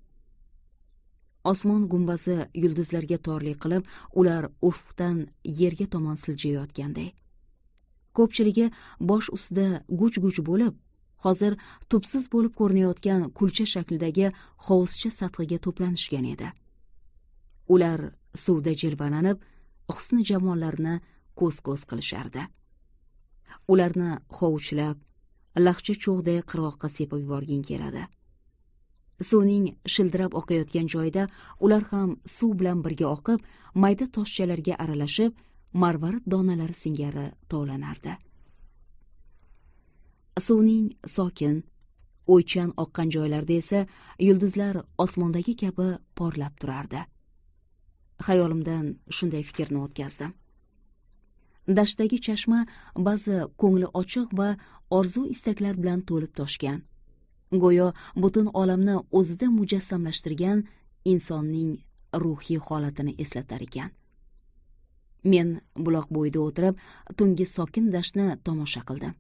osmon gumbazi yulduzlarga torlik qilib ular ufqdan yerga tomon siljayotganday. Ko'pchiligi bosh ustida guj guj bo'lib hozir tubsiz bo'lib ko'rinayotgan kulcha shaklidagi hovuzcha sathiga to'planishgan edi. Ular suvda jilvalanib husni jamollarini ko'z ko'z qilishardi. Ularni hovuchlab lahcha cho'g'day qirg'oqqa sepib yuborging keladi. Suvning shildirab oqayotgan joyida ular ham suv bilan birga oqib mayda toshchalarga aralashib marvarid donalari singari tovlanardi. Suvning sokin o'ychan oqqan joylarida esa yulduzlar osmondagi kabi porlab turardi. Xayolimdan shunday fikrni o'tkazdim. Dashtdagi chashma ba'zi ko'ngli ochiq va orzu istaklar bilan to'lib toshgan. Go'yo butun olamni o'zida mujassamlashtirgan insonning ruhiy holatini eslatar ekan. Men buloq bo'yida o'tirib tungi sokin dashtni tomosha qildim.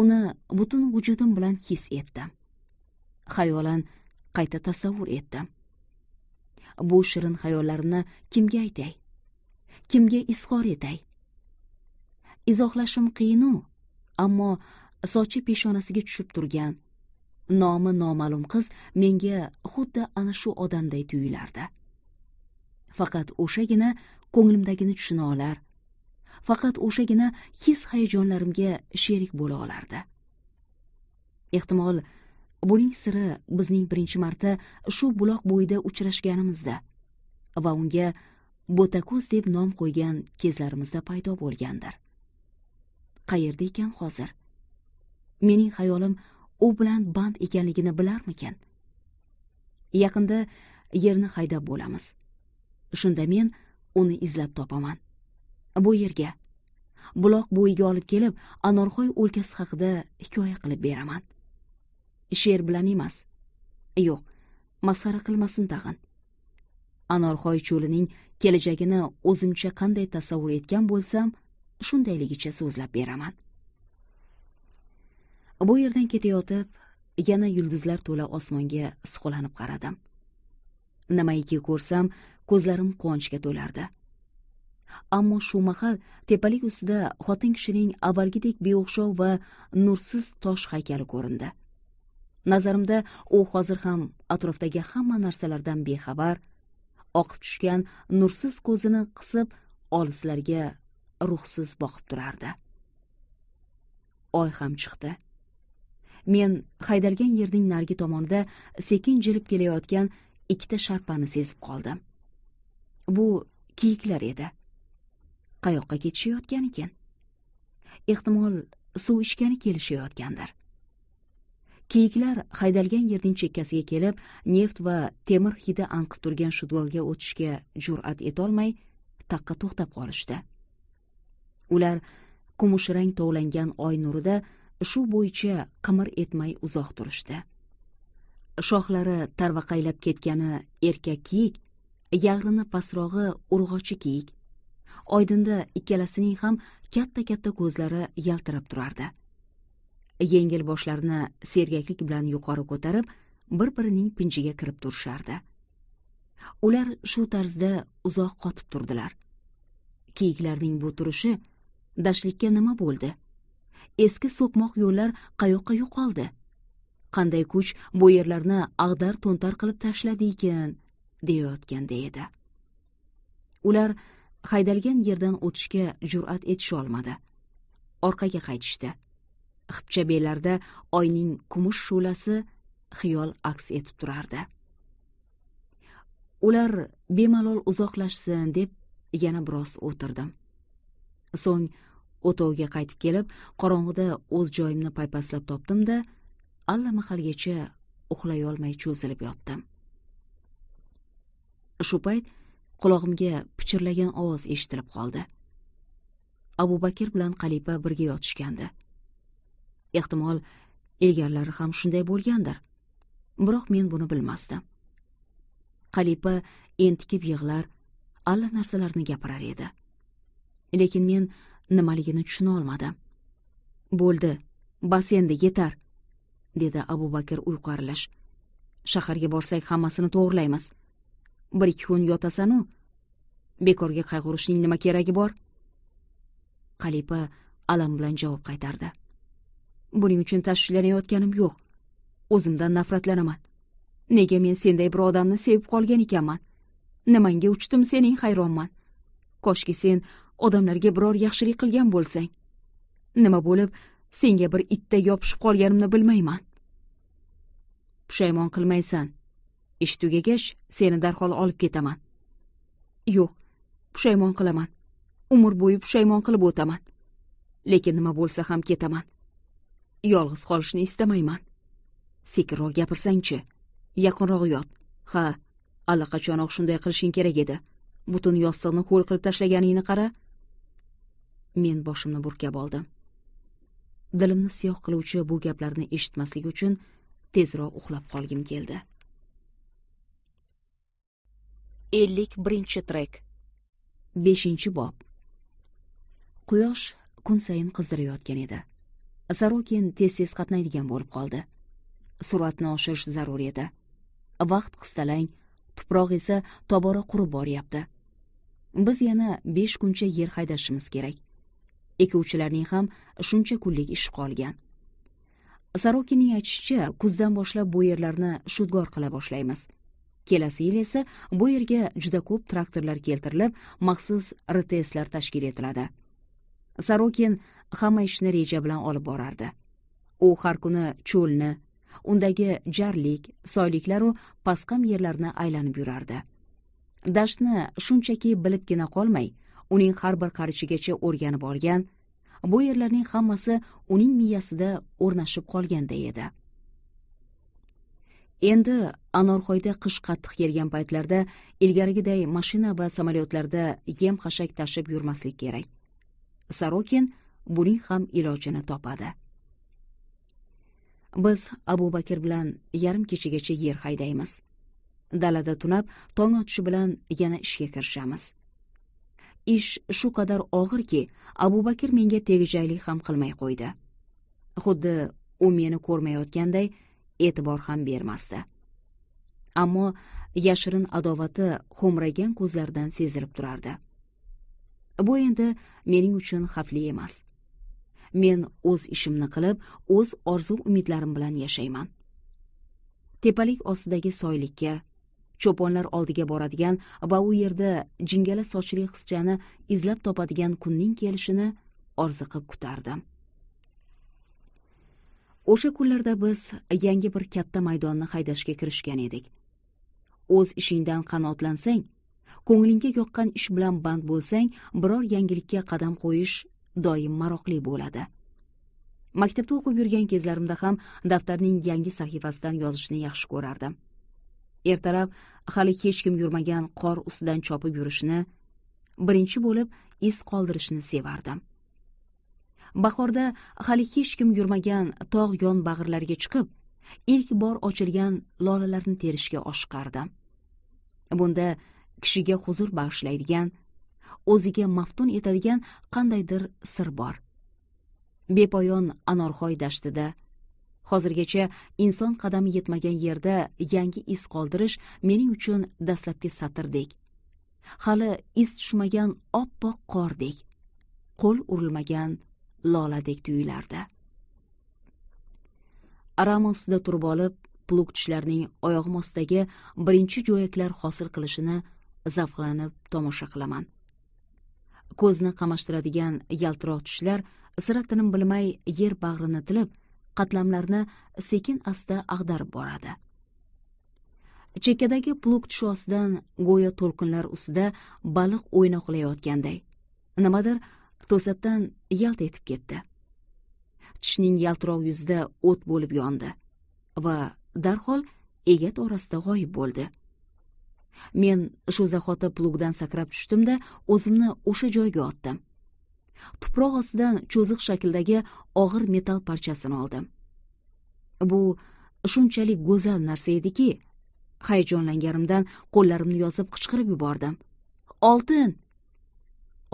Uni butun vujudim bilan his etdim. Xayolan qayta tasavvur etdim. Bu shirin xayollarimni kimga aytay? Kimga izhor etay? Izohlashim qiyinu ammo sochi peshonasiga tushib turgan nomi noma'lum qiz menga xuddi ana shu odamday tuyulardi. Faqat o'shagina ko'nglimdagini tushuna olar faqat o'shagina his hayajonlarimga sherik bo'la olardi. Ehtimol buning siri bizning birinchi marta shu buloq bo'yida uchrashganimizda va unga bo'tako'z deb nom qo'ygan kezlarimizda paydo bo'lgandir. Qayerda ekan hozir? Mening xayolim u bilan band ekanligini bilarmikin? Yaqinda yerni haydab bo'lamiz. Shunda men uni izlab topaman. Bu yerga buloq bo'yiga olib kelib anorxo'y o'lkasi haqida hikoya qilib beraman. She'r bilan emas. Yo'q masxara qilmasin tag'in. Anorxo'y cho'lining kelajagini o'zimcha qanday tasavvur etgan bo'lsam shundayligicha so'zlab beraman. Bu yerdan ketayotib yana yulduzlar to'la osmonga suqlanib qaradim. Nimaiki ko'rsam ko'zlarim quvonchga to'lardi. Ammo shu mahal tepalik ustida xotin kishining avvalgidek beo'xshov va nursiz tosh haykali ko'rindi. Nazarimda u hozir ham atrofdagi hamma narsalardan bexabar oqib tushgan nursiz ko'zini qisib olislarga ruhsiz boqib turardi. Oy ham chiqdi. Men haydalgan yerning narigi tomonida sekin jilib kelayotgan ikkita sharpani sezib qoldim. Bu kiyiklar edi. Qayoqqa ketishayotganikin ehtimol suv ichgani kelishayotgandir. Kiyiklar haydalgan yerning chekkasiga kelib neft va temir hidi anqib turgan shudgorga o'tishga jur'at etolmay taqqa to'xtab qolishdi. Ular kumushrang tovlangan oy nurida shu bo'yicha qimir etmay uzoq turishdi. Shoxlari tarvaqaylab ketgani erkak kiyik yag'rini pastrog'i urg'ochi kiyik oydinda ikkalasining ham katta katta ko'zlari yaltirab turardi. Yengil boshlarini sergaklik bilan yuqori ko'tarib bir birining pinjiga kirib turishardi. Ular shu tarzda uzoq qotib turdilar. Kiyiklarning bu turishi dashtlikka nima bo'ldi? Eski so'qmoq yo'llar qayoqqa yo'qoldi? Qanday kuch bu yerlarni ag'dar to'ntar qilib tashladi ekan deyayotganda edi. Ular haydalgan yerdan o'tishga jur'at etisholmadi orqaga qaytishdi. Xipcha bellarda oyning kumush shu'lasi xiyol aks etib turardi. Ular bemalol uzoqlashsin deb yana biroz o'tirdim. So'ng o'tovga qaytib kelib qorong'ida o'z joyimni paypaslab topdim da allamahalgacha uxlayolmay cho'zilib yotdim. Shu payt qulog'imga pichirlagan ovoz eshitilib qoldi. Abu bakr bilan qalipa birga yotishgandi. Ehtimol ilgarilari ham shunday bo'lgandir. Biroq men buni bilmasdim. Qalipa entikib yig'lar alla narsalarni gapirar edi. Lekin men nimaligini tushuna olmadim. Bo'ldi bas endi yetar dedi abu bakr uyqu aralash shaharga borsak hammasini to'g'irlaymiz. Bir ikki kun yotasanu bekorga qayg'urishning nima keragi bor? Qalipa alam bilan javob qaytardi. Buning uchun tashvishlanayotganim yo'q. O'zimdan nafratlanaman. Nega men senday bir odamni sevib qolgan ekanman? Nimangga uchdim sening hayronman? Koshki sen odamlarga biror yaxshilik qilgan bo'lsang. Nima bo'lib senga bir itdek yopishib qolganimni bilmayman. Pushaymon qilmaysan. Ish tugagach seni darhol olib ketaman. Yo'q pushaymon qilaman. Umr bo'yi pushaymon qilib o'taman. Lekin nima bo'lsa ham ketaman. Yolg'iz qolishni istamayman. Sekinroq gapirsangchi yaqinroq yot. Ha allaqachon shunday qilishing kerak edi. Butun yostiqni ho'l qilib tashlaganingni qara. Men boshimni burkab oldim. Dilimni siyoh qiluvchi bu gaplarni eshitmaslik uchun tezroq uxlab qolgim keldi. Ellik birinchi trek. Beshinchi bob. Quyosh kun sayin qizdirayotgan edi. Sarokin tez tez qatnaydigan bo'lib qoldi. Sur'atni oshirish zarur edi. Vaqt qistalang tuproq esa tobora qurib boryapti. Biz yana besh kuncha yer haydashimiz kerak. Ekuvchilarning ham shuncha kunlik ishi qolgan. Sarokinning aytishicha kuzdan boshlab bu yerlarni shudgor qila boshlaymiz. Kelasi yil esa bu yerga juda ko'p traktorlar keltirilib maxsus rtslar tashkil etiladi. Sorokin hamma ishni reja bilan olib borardi. U har kuni cho'lni undagi jarlik soyliklaru pasqam yerlarni aylanib yurardi. Dashtni shunchaki bilibgina qolmay uning har bir qarichigacha o'rganib olgan bu yerlarning hammasi uning miyasida o'rnashib qolganday edi. Endi anorxoyda qish qattiq kelgan paytlarda ilgarigiday mashina va samolyotlarda yem xashak tashib yurmaslik kerak. Sarokin buning ham ilojini topadi. Biz abu bakr bilan yarim kechagacha yer haydaymiz. Dalada tunab tong otishi bilan yana ishga kirishamiz. Ish shu qadar og'irki abu bakr menga tegajaqlik ham qilmay qo'ydi. Xuddi u meni ko'rmayotganday e'tibor ham bermasdi. Ammo yashirin adovati xo'mragan ko'zlaridan sezilib turardi. Bu endi mening uchun xavfli emas. Men o'z ishimni qilib o'z orzu umidlarim bilan yashayman. Tepalik ostidagi soylikka cho'ponlar oldiga boradigan va u yerda jingala sochli qizchani izlab topadigan kunning kelishini orziqib kutardim. O'sha kunlarda biz yangi bir katta maydonni haydashga kirishgan edik. O'z ishingdan qanoatlansang ko'nglingga yoqqan ish bilan band bo'lsang biror yangilikka qadam qo'yish doim maroqli bo'ladi. Maktabda o'qib yurgan kezlarimda ham daftarning yangi sahifasidan yozishni yaxshi ko'rardim. Ertalab hali hech kim yurmagan qor ustidan chopib yurishni birinchi bo'lib iz qoldirishni sevardim. Bahorda hali hech kim yurmagan tog' yon bag'irlariga chiqib ilk bor ochilgan lolalarni terishga oshiqardim. Bunda kishiga huzur bag'ishlaydigan o'ziga maftun etadigan qandaydir sir bor. Bepoyon anorxoy dashtida hozirgacha inson qadami yetmagan yerda yangi iz qoldirish mening uchun dastlabki satrdek hali iz tushmagan oppoq qordek qo'l urilmagan loladek tuyulardi aram turib olib plug tishlarning oyog'im ostidagi birinchi jo'yaklar hosil qilishini zavqlanib tomosha qilaman. Ko'zni qamashtiradigan yaltiroq tishlar sira tinim bilmay yer bag'rini tilib qatlamlarni sekin asta ag'darib boradi. Chekkadagi plug tishi ostidan go'yo to'lqinlar ustida baliq o'ynoqlayotganday nimadir to'satdan yalt etib ketdi. Tishning yaltiroq yuzida o't bo'lib yondi va darhol egat orasida g'oyib bo'ldi. Men shu zahoti plugdan sakrab tushdimda o'zimni o'sha joyga otdim. Tuproq ostidan cho'ziq shakldagi og'ir metall parchasini oldim. Bu shunchalik go'zal narsa ediki hayajonlanganimdan qo'llarimni yozib qichqirib yubordim. Oltin!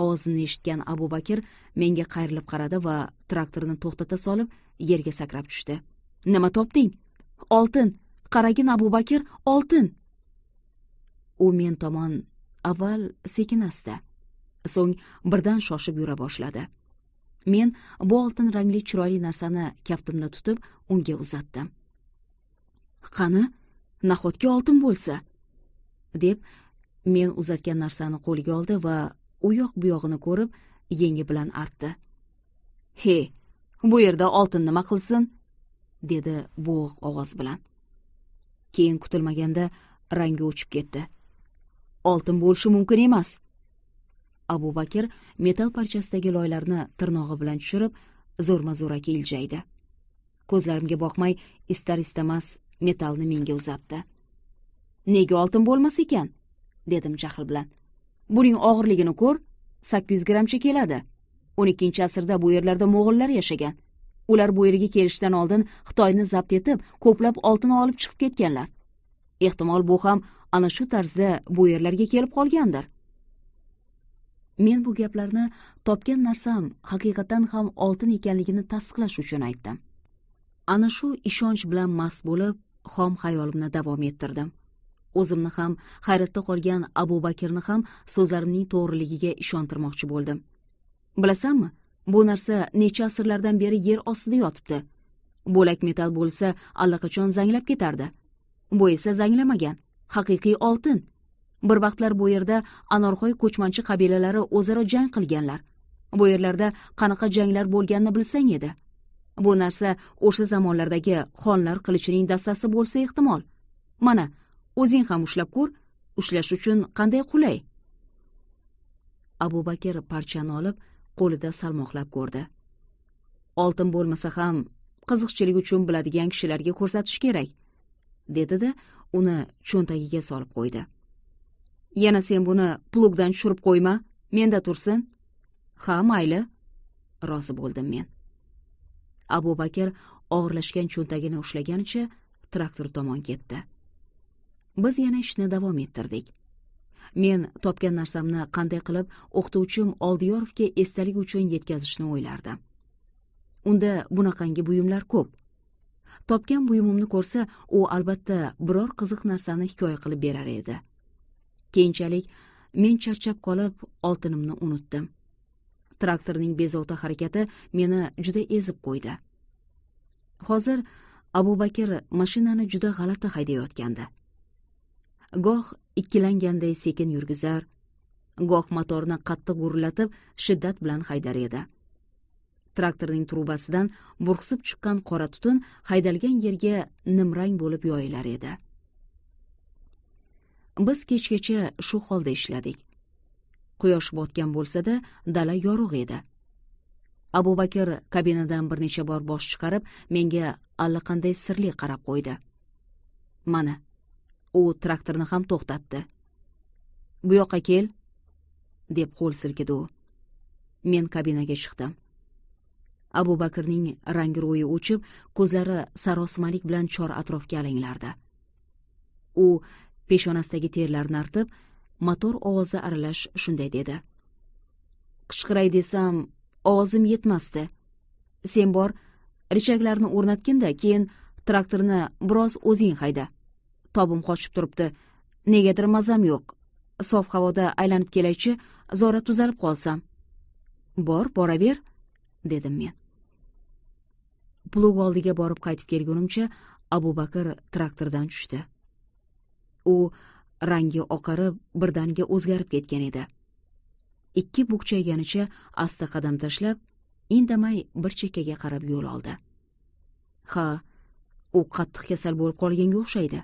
Ovozimni eshitgan abu bakir menga qayrilib qaradi va traktorni to'xtata solib yerga sakrab tushdi. Nima topding? Oltin! Qaragin abu bakir oltin! U men tomon avval sekin asta so'ng birdan shoshib yura boshladi. Men bu oltin rangli chiroyli narsani kaftimda tutib unga uzatdim. Qani nahotki oltin bo'lsa? deb men uzatgan narsani qo'liga oldi va u yoq bu yog'ini ko'rib yengi bilan artdi. He bu yerda oltin nima qilsin? dedi bo'g'iq ovoz bilan. Keyin kutilmaganda rangi o'chib ketdi. Oltin bo'lishi mumkin emas. Abu bakr metall parchasidagi loylarni tirnog'i bilan tushirib zo'rma zo'raki iljaydi. Ko'zlarimga boqmay istar istamas metallni menga uzatdi. Nega oltin bo'lmas ekan? dedim jahl bilan. Buning og'irligini ko'r sakkiz yuz grammcha keladi. O'n ikkinchi asrda bu yerlarda mo'g'ullar yashagan. Ular bu yerga kelishdan oldin xitoyni zabt etib ko'plab oltin olib chiqib ketganlar. Ehtimol bu ham ana shu tarzda bu yerlarga kelib qolgandir. Men bu gaplarni topgan narsam haqiqatan ham oltin ekanligini tasdiqlash uchun aytdim. Ana shu ishonch bilan mast bo'lib xom xayolimni davom ettirdim. O'zimni ham hayratda qolgan abu bakrni ham so'zlarimning to'g'riligiga ishontirmoqchi bo'ldim. Bilasanmi bu narsa necha asrlardan beri yer ostida yotibdi. Bo'lak metall bo'lsa allaqachon zanglab ketardi. Bu esa zanglamagan haqiqiy oltin. Bir vaqtlar bu yerda anorxo'y ko'chmanchi qabilalari o'zaro jang qilganlar. Bu yerlarda qanaqa janglar bo'lganini bilsang edi. Bu narsa o'sha zamonlardagi xonlar qilichining dastasi bo'lsa ehtimol. Mana o'zing ham ushlab ko'r ushlash uchun qanday qulay? Abu bakr parchani olib qo'lida salmoqlab ko'rdi. Oltin bo'lmasa ham qiziqchilik uchun biladigan kishilarga ko'rsatish kerak dedi da uni cho'ntagiga solib qo'ydi. Yana sen buni plugdan tushirib qo'yma menda tursin. Ha mayli rozi bo'ldim men. Abu bakr og'irlashgan cho'ntagini ushlaganicha traktor tomon ketdi. Biz yana ishni davom ettirdik. Men topgan narsamni qanday qilib o'qituvchim oldiyorovga esdalik uchun yetkazishni o'ylardim. Unda bunaqangi buyumlar ko'p. Topgan buyumimni ko'rsa u albatta biror qiziq narsani hikoya qilib berar edi. Keyinchalik men charchab qolib oltinimni unutdim. Traktorning bezovta harakati meni juda ezib qo'ydi. Hozir abu bakir mashinani juda g'alati haydayotgandi. Goh ikkilanganday sekin yurgizar goh motorni qattiq gurillatib shiddat bilan haydar edi. Traktorning trubasidan burqsib chiqqan qora tutun haydalgan yerga nimrang bo'lib yoyilar edi. Biz kechgacha shu holda ishladik. Quyosh botgan bo'lsa-da dala yorug' edi. Abu bakr kabinadan bir necha bor bosh chiqarib menga allaqanday sirli qarab qo'ydi. Mana u traktorni ham to'xtatdi. Bu yoqqa kel deb qo'l silkidi u. Men kabinaga chiqdim. Abu bakrning rangi ro'yi o'chib ko'zlari sarosimalik bilan chor atrofga alanglardi. U peshonasidagi terlarni artib motor ovozi aralash shunday dedi. Qichqiray desam ovozim yetmasdi. Sen bor richaglarni o'rnatgin-da keyin traktorni biroz o'zing hayda. Tobim qochib turibdi. Negadir mazam yo'q. Sof havoda aylanib kelaychi zora tuzalib qolsam. Bor boraver. Dedim men. Plug oldiga borib qaytib kelgunimcha abu bakr traktordan tushdi. U rangi oqarib birdaniga o'zgarib ketgan edi. Ikki bukchayganicha asta qadam tashlab indamay bir chekkaga qarab yo'l oldi. Ha u qattiq kasal bo'lib qolganga o'xshaydi.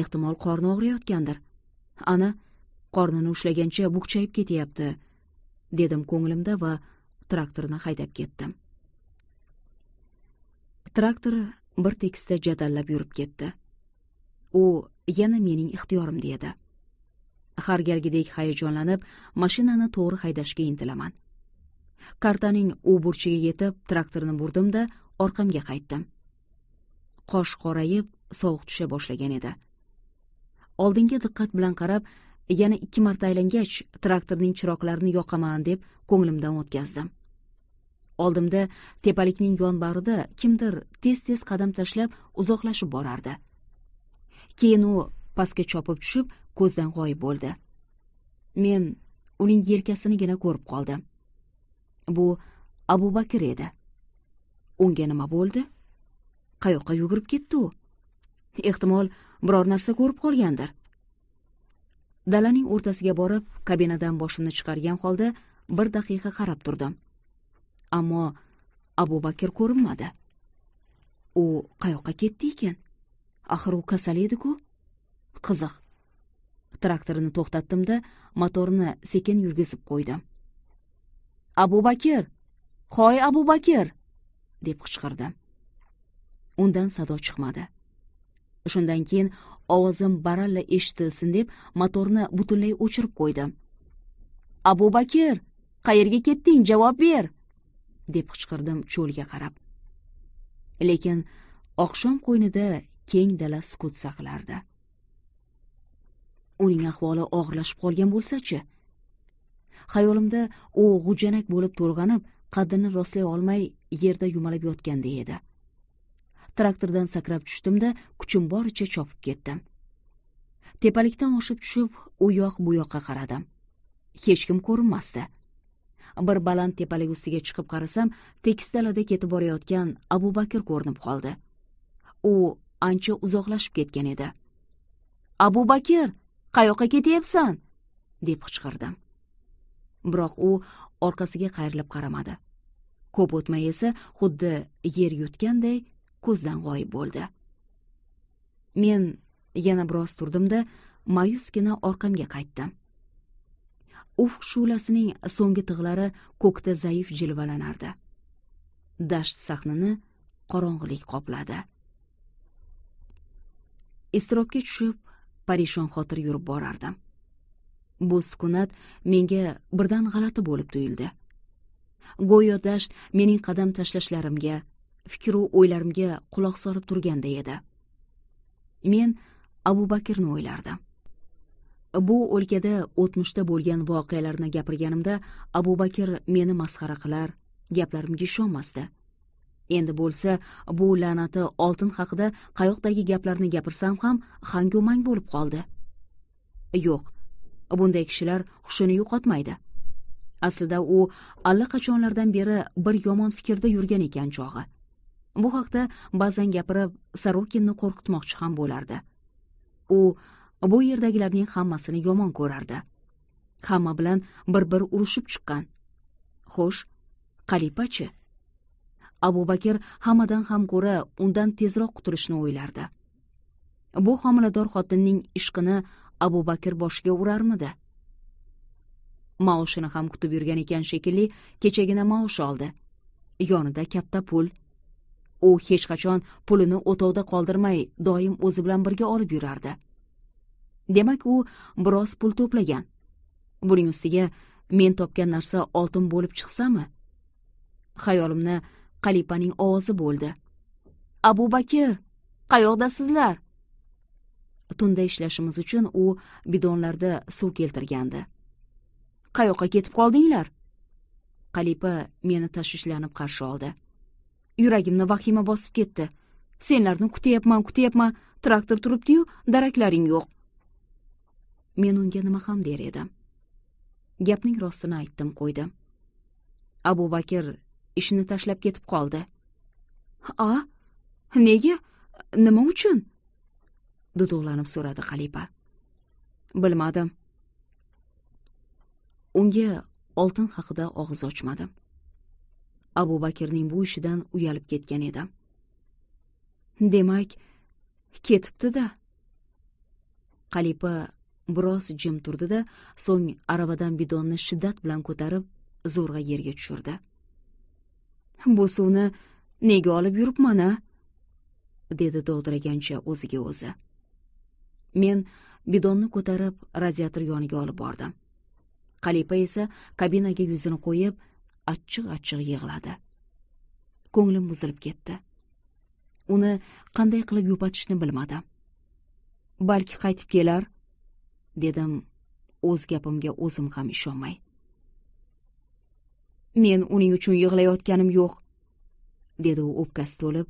Ehtimol qorni og'riyotgandir. Ana qornini ushlagancha bukchayib ketyapti dedim ko'nglimda va traktorni haydab ketdim. Traktor bir tekisda jadallab yurib ketdi. U yana mening ixtiyorimda edi har galgidek hayajonlanib mashinani to'g'ri haydashga intilaman. Kartaning u burchiga yetib traktorni burdim da orqamga qaytdim. Qosh qorayib sovuq tusha boshlagan edi. Oldinga diqqat bilan qarab yana ikki marta aylangach traktorning chiroqlarini yoqaman deb ko'nglimdan o'tkazdim. Oldimda tepalikning yonbag'rida kimdir tez tez qadam tashlab uzoqlashib borardi. Keyin u pastga chopib tushib ko'zdan g'oyib bo'ldi. Men uning yelkasinigina ko'rib qoldim. Bu abu bakr edi. Unga nima bo'ldi? Qayoqqa yugurib ketdi u? Ehtimol biror narsa ko'rib qolgandir. Dalaning o'rtasiga borib kabinadan boshimni chiqargan holda bir daqiqa qarab turdim. Ammo abu bakr ko'rinmadi. U qayoqqa ketdi ekan? Axir u kasal edi ku qiziq. Traktorni to'xtatdimda motorni sekin yurgizib qo'ydim abu bakr! Hoy abu bakr! deb qichqirdim undan sado chiqmadi. Shundan keyin ovozim baralla eshitilsin deb motorni butunlay o'chirib qo'ydim abu bakr qayerga ketding? Javob ber! Deb qichqirdim cho'lga qarab. Lekin oqshom qo'ynida keng dala sukut saqlardi. Uning ahvoli og'irlashib qolgan bo'lsa-chi? Xayolimda u g'ujanak bo'lib to'lg'anib qaddini rostlay olmay yerda yumalab yotganda edi. Traktordan sakrab tushdimda kuchim boricha chopib ketdim. Tepalikdan oshib tushib u yoq bu yoqqa qaradim. Hech kim ko'rinmasdi. Bir baland tepalik ustiga chiqib qarasam tekis dalada ketib borayotgan abu bakr ko'rinib qoldi. U ancha uzoqlashib ketgan edi. Abu bakr qayoqqa ketyapsan? deb qichqirdim. Biroq u orqasiga qayrilib qaramadi. Ko'p o'tmay esa xuddi yer yutganday ko'zdan g'oyib bo'ldi. Men yana biroz turdimda ma'yusgina orqamga qaytdim. Ufq shu'lasining so'nggi tig'lari ko'kda zaif jilvalanardi. Dasht sahnini qorong'ilik qopladi. Iztirobga tushib parishon xotir yurib borardim. Bu sukunat menga birdan g'alati bo'lib tuyuldi. Go'yo dasht mening qadam tashlashlarimga fikru o'ylarimga quloq solib turganday edi. Men abu bakrni o'ylardim. Bu o'lkada o'tmishda bo'lgan voqealarni gapirganimda abu bakr meni masxara qilar gaplarimga ishonmasdi. Endi bo'lsa bu la'nati oltin haqida qayoqdagi gaplarni gapirsam ham hangu mang bo'lib qoldi. Yo'q bunday kishilar hushini yo'qotmaydi. Aslida u allaqachonlardan beri bir yomon fikrda yurgan ekan chog'i. Bu haqda ba'zan gapirib sorokinni qo'rqitmoqchi ham bo'lardi. U bu yerdagilarning hammasini yomon ko'rardi. Hamma bilan bir bir urushib chiqqan. Xo'sh qalipachi abu bakr hammadan ham ko'ra undan tezroq qutulishni o'ylardi. Bu homilador xotinning ishqini abu bakr boshiga urarmidi? Maoshini ham kutib yurgan ekan shekilli kechagina maosh oldi. Yonida katta pul. U hech qachon pulini o'tovda qoldirmay doim o'zi bilan birga olib yurardi. Demak u biroz pul to'plagan. Buning ustiga men topgan narsa oltin bo'lib chiqsami? Xayolimni qalipaning ovozi bo'ldi. Abu bakir qayoqdasizlar? Tunda ishlashimiz uchun u bidonlarda suv keltirgandi. Qayoqqa ketib qoldinglar? Qalipa meni tashvishlanib qarshi oldi. Yuragimni vahima bosib ketdi. Senlarni kutyapman kutyapman traktor turibdiyu daraklaring yo'q. Men unga nima ham der edim. Gapning rostini aytdim qo'ydim. Abu bakr ishni tashlab ketib qoldi. A nega? Nima uchun? Duduqlanib so'radi qalipa bilmadim. Unga oltin haqida og'iz ochmadim. Abu bakrning bu ishidan uyalib ketgan edim. Demak ketibdi da qalipa biroz jim turdi da so'ng aravadan bidonni shiddat bilan ko'tarib zo'rg'a yerga tushirdi. Bu suvni nega olib yuribman a? dedi dovdiragancha o'ziga o'zi. Men bidonni ko'tarib radiator yoniga olib bordim. Qalipa esa kabinaga yuzini qo'yib achchiq achchiq yig'ladi. Ko'nglim buzilib ketdi. Uni qanday qilib yupatishni bilmadim. Balki qaytib kelar dedim. O'z gapimga o'zim ham ishonmay. Men uning uchun yig'layotganim yo'q dedi u o'pkasi to'lib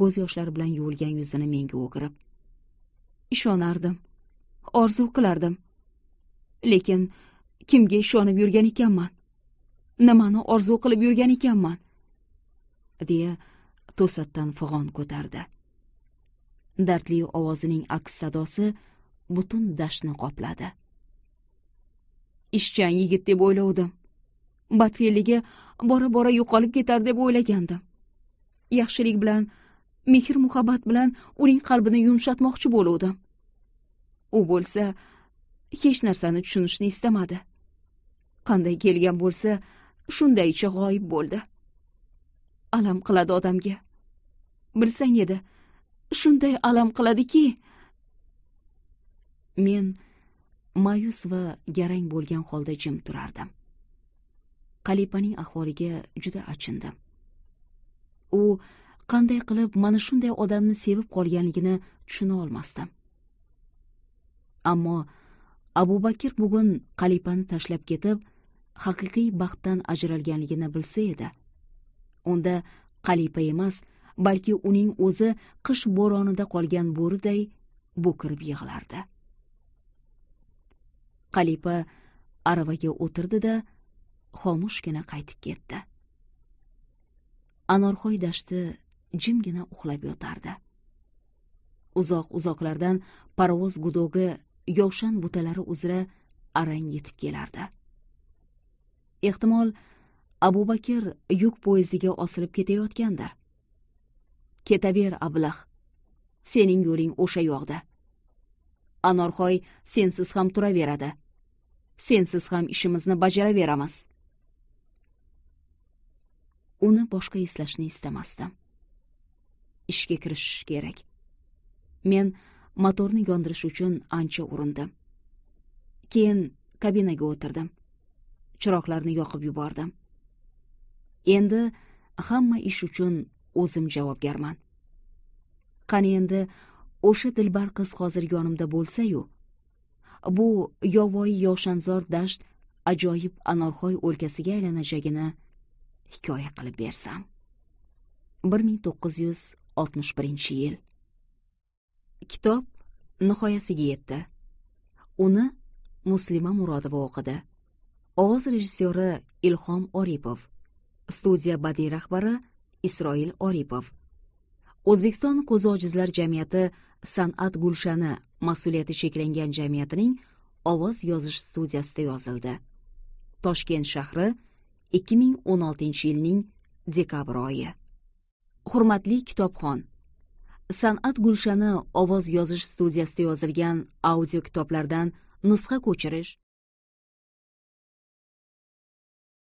ko'z yoshlari bilan yuvilgan yuzini menga o'girib. Ishonardim orzu qilardim. Lekin kimga ishonib yurgan ekanman? Nimani orzu qilib yurgan ekanman? deya to'satdan fig'on ko'tardi. Dardli ovozining aks sadosi butun dashtni qopladi. Ishchan yigit deb o'ylovdim. Badfe'lligi bora bora yo'qolib ketar deb o'ylagandim. Yaxshilik bilan mehr muhabbat bilan uning qalbini yumshatmoqchi bo'luvdim. U bo'lsa hech narsani tushunishni istamadi. Qanday kelgan bo'lsa shundaycha g'oyib bo'ldi. Alam qiladi odamga. Bilsang edi shunday alam qiladiki men ma'yus va garang bo'lgan holda jim turardim. Qalipaning ahvoliga juda achindim. U qanday qilib mana shunday odamni sevib qolganligini tushuna olmasdim. Ammo abu bakr bugun qalipani tashlab ketib haqiqiy baxtdan ajralganligini bilsa edi. Unda qalipa emas balki uning o'zi qish bo'ronida qolgan bo'riday bo'kirib yig'lardi. Qalipa aravaga o'tirdi da xomushgina qaytib ketdi. Anorxo'y dashti jimgina uxlab yotardi. Uzoq uzoqlardan parovoz gudogi yovshan butalari uzra arang yetib kelardi. Ehtimol abu bakr yuk poyezdiga osilib ketayotgandir. Ketaver ablah sening yo'ling o'sha yoqda anorxo'y sensiz ham turaveradi. Sensiz ham ishimizni bajaraveramiz uni boshqa eslashni istamasdim. Ishga kirishish kerak. Men motorni yondirish uchun ancha urindim. Keyin kabinaga o'tirdim. Chiroqlarni yoqib yubordim. Endi hamma ish uchun o'zim javobgarman. Qani endi o'sha dilbar qiz hozir yonimda bo'lsa-yu bu yovvoyi yovshanzor dasht ajoyib anorxo'y o'lkasiga aylanajagini hikoya qilib bersam. Bir ming to'qqiz yuz oltmish birinchi yil. Kitob nihoyasiga yetdi. Uni muslima murodova o'qidi. Ovoz rejissyori ilhom oripov studiya badiiy rahbari isroil oripov o'zbekiston ko'zi ojizlar jamiyati san'at gulshani mas'uliyati cheklangan jamiyatining ovoz yozish studiyasida yozildi. Toshkent shahri 2016 yilning dekabr oyi. Hurmatli kitobxon san'at gulshani ovoz yozish studiyasida yozilgan audio kitoblardan nusxa ko'chirish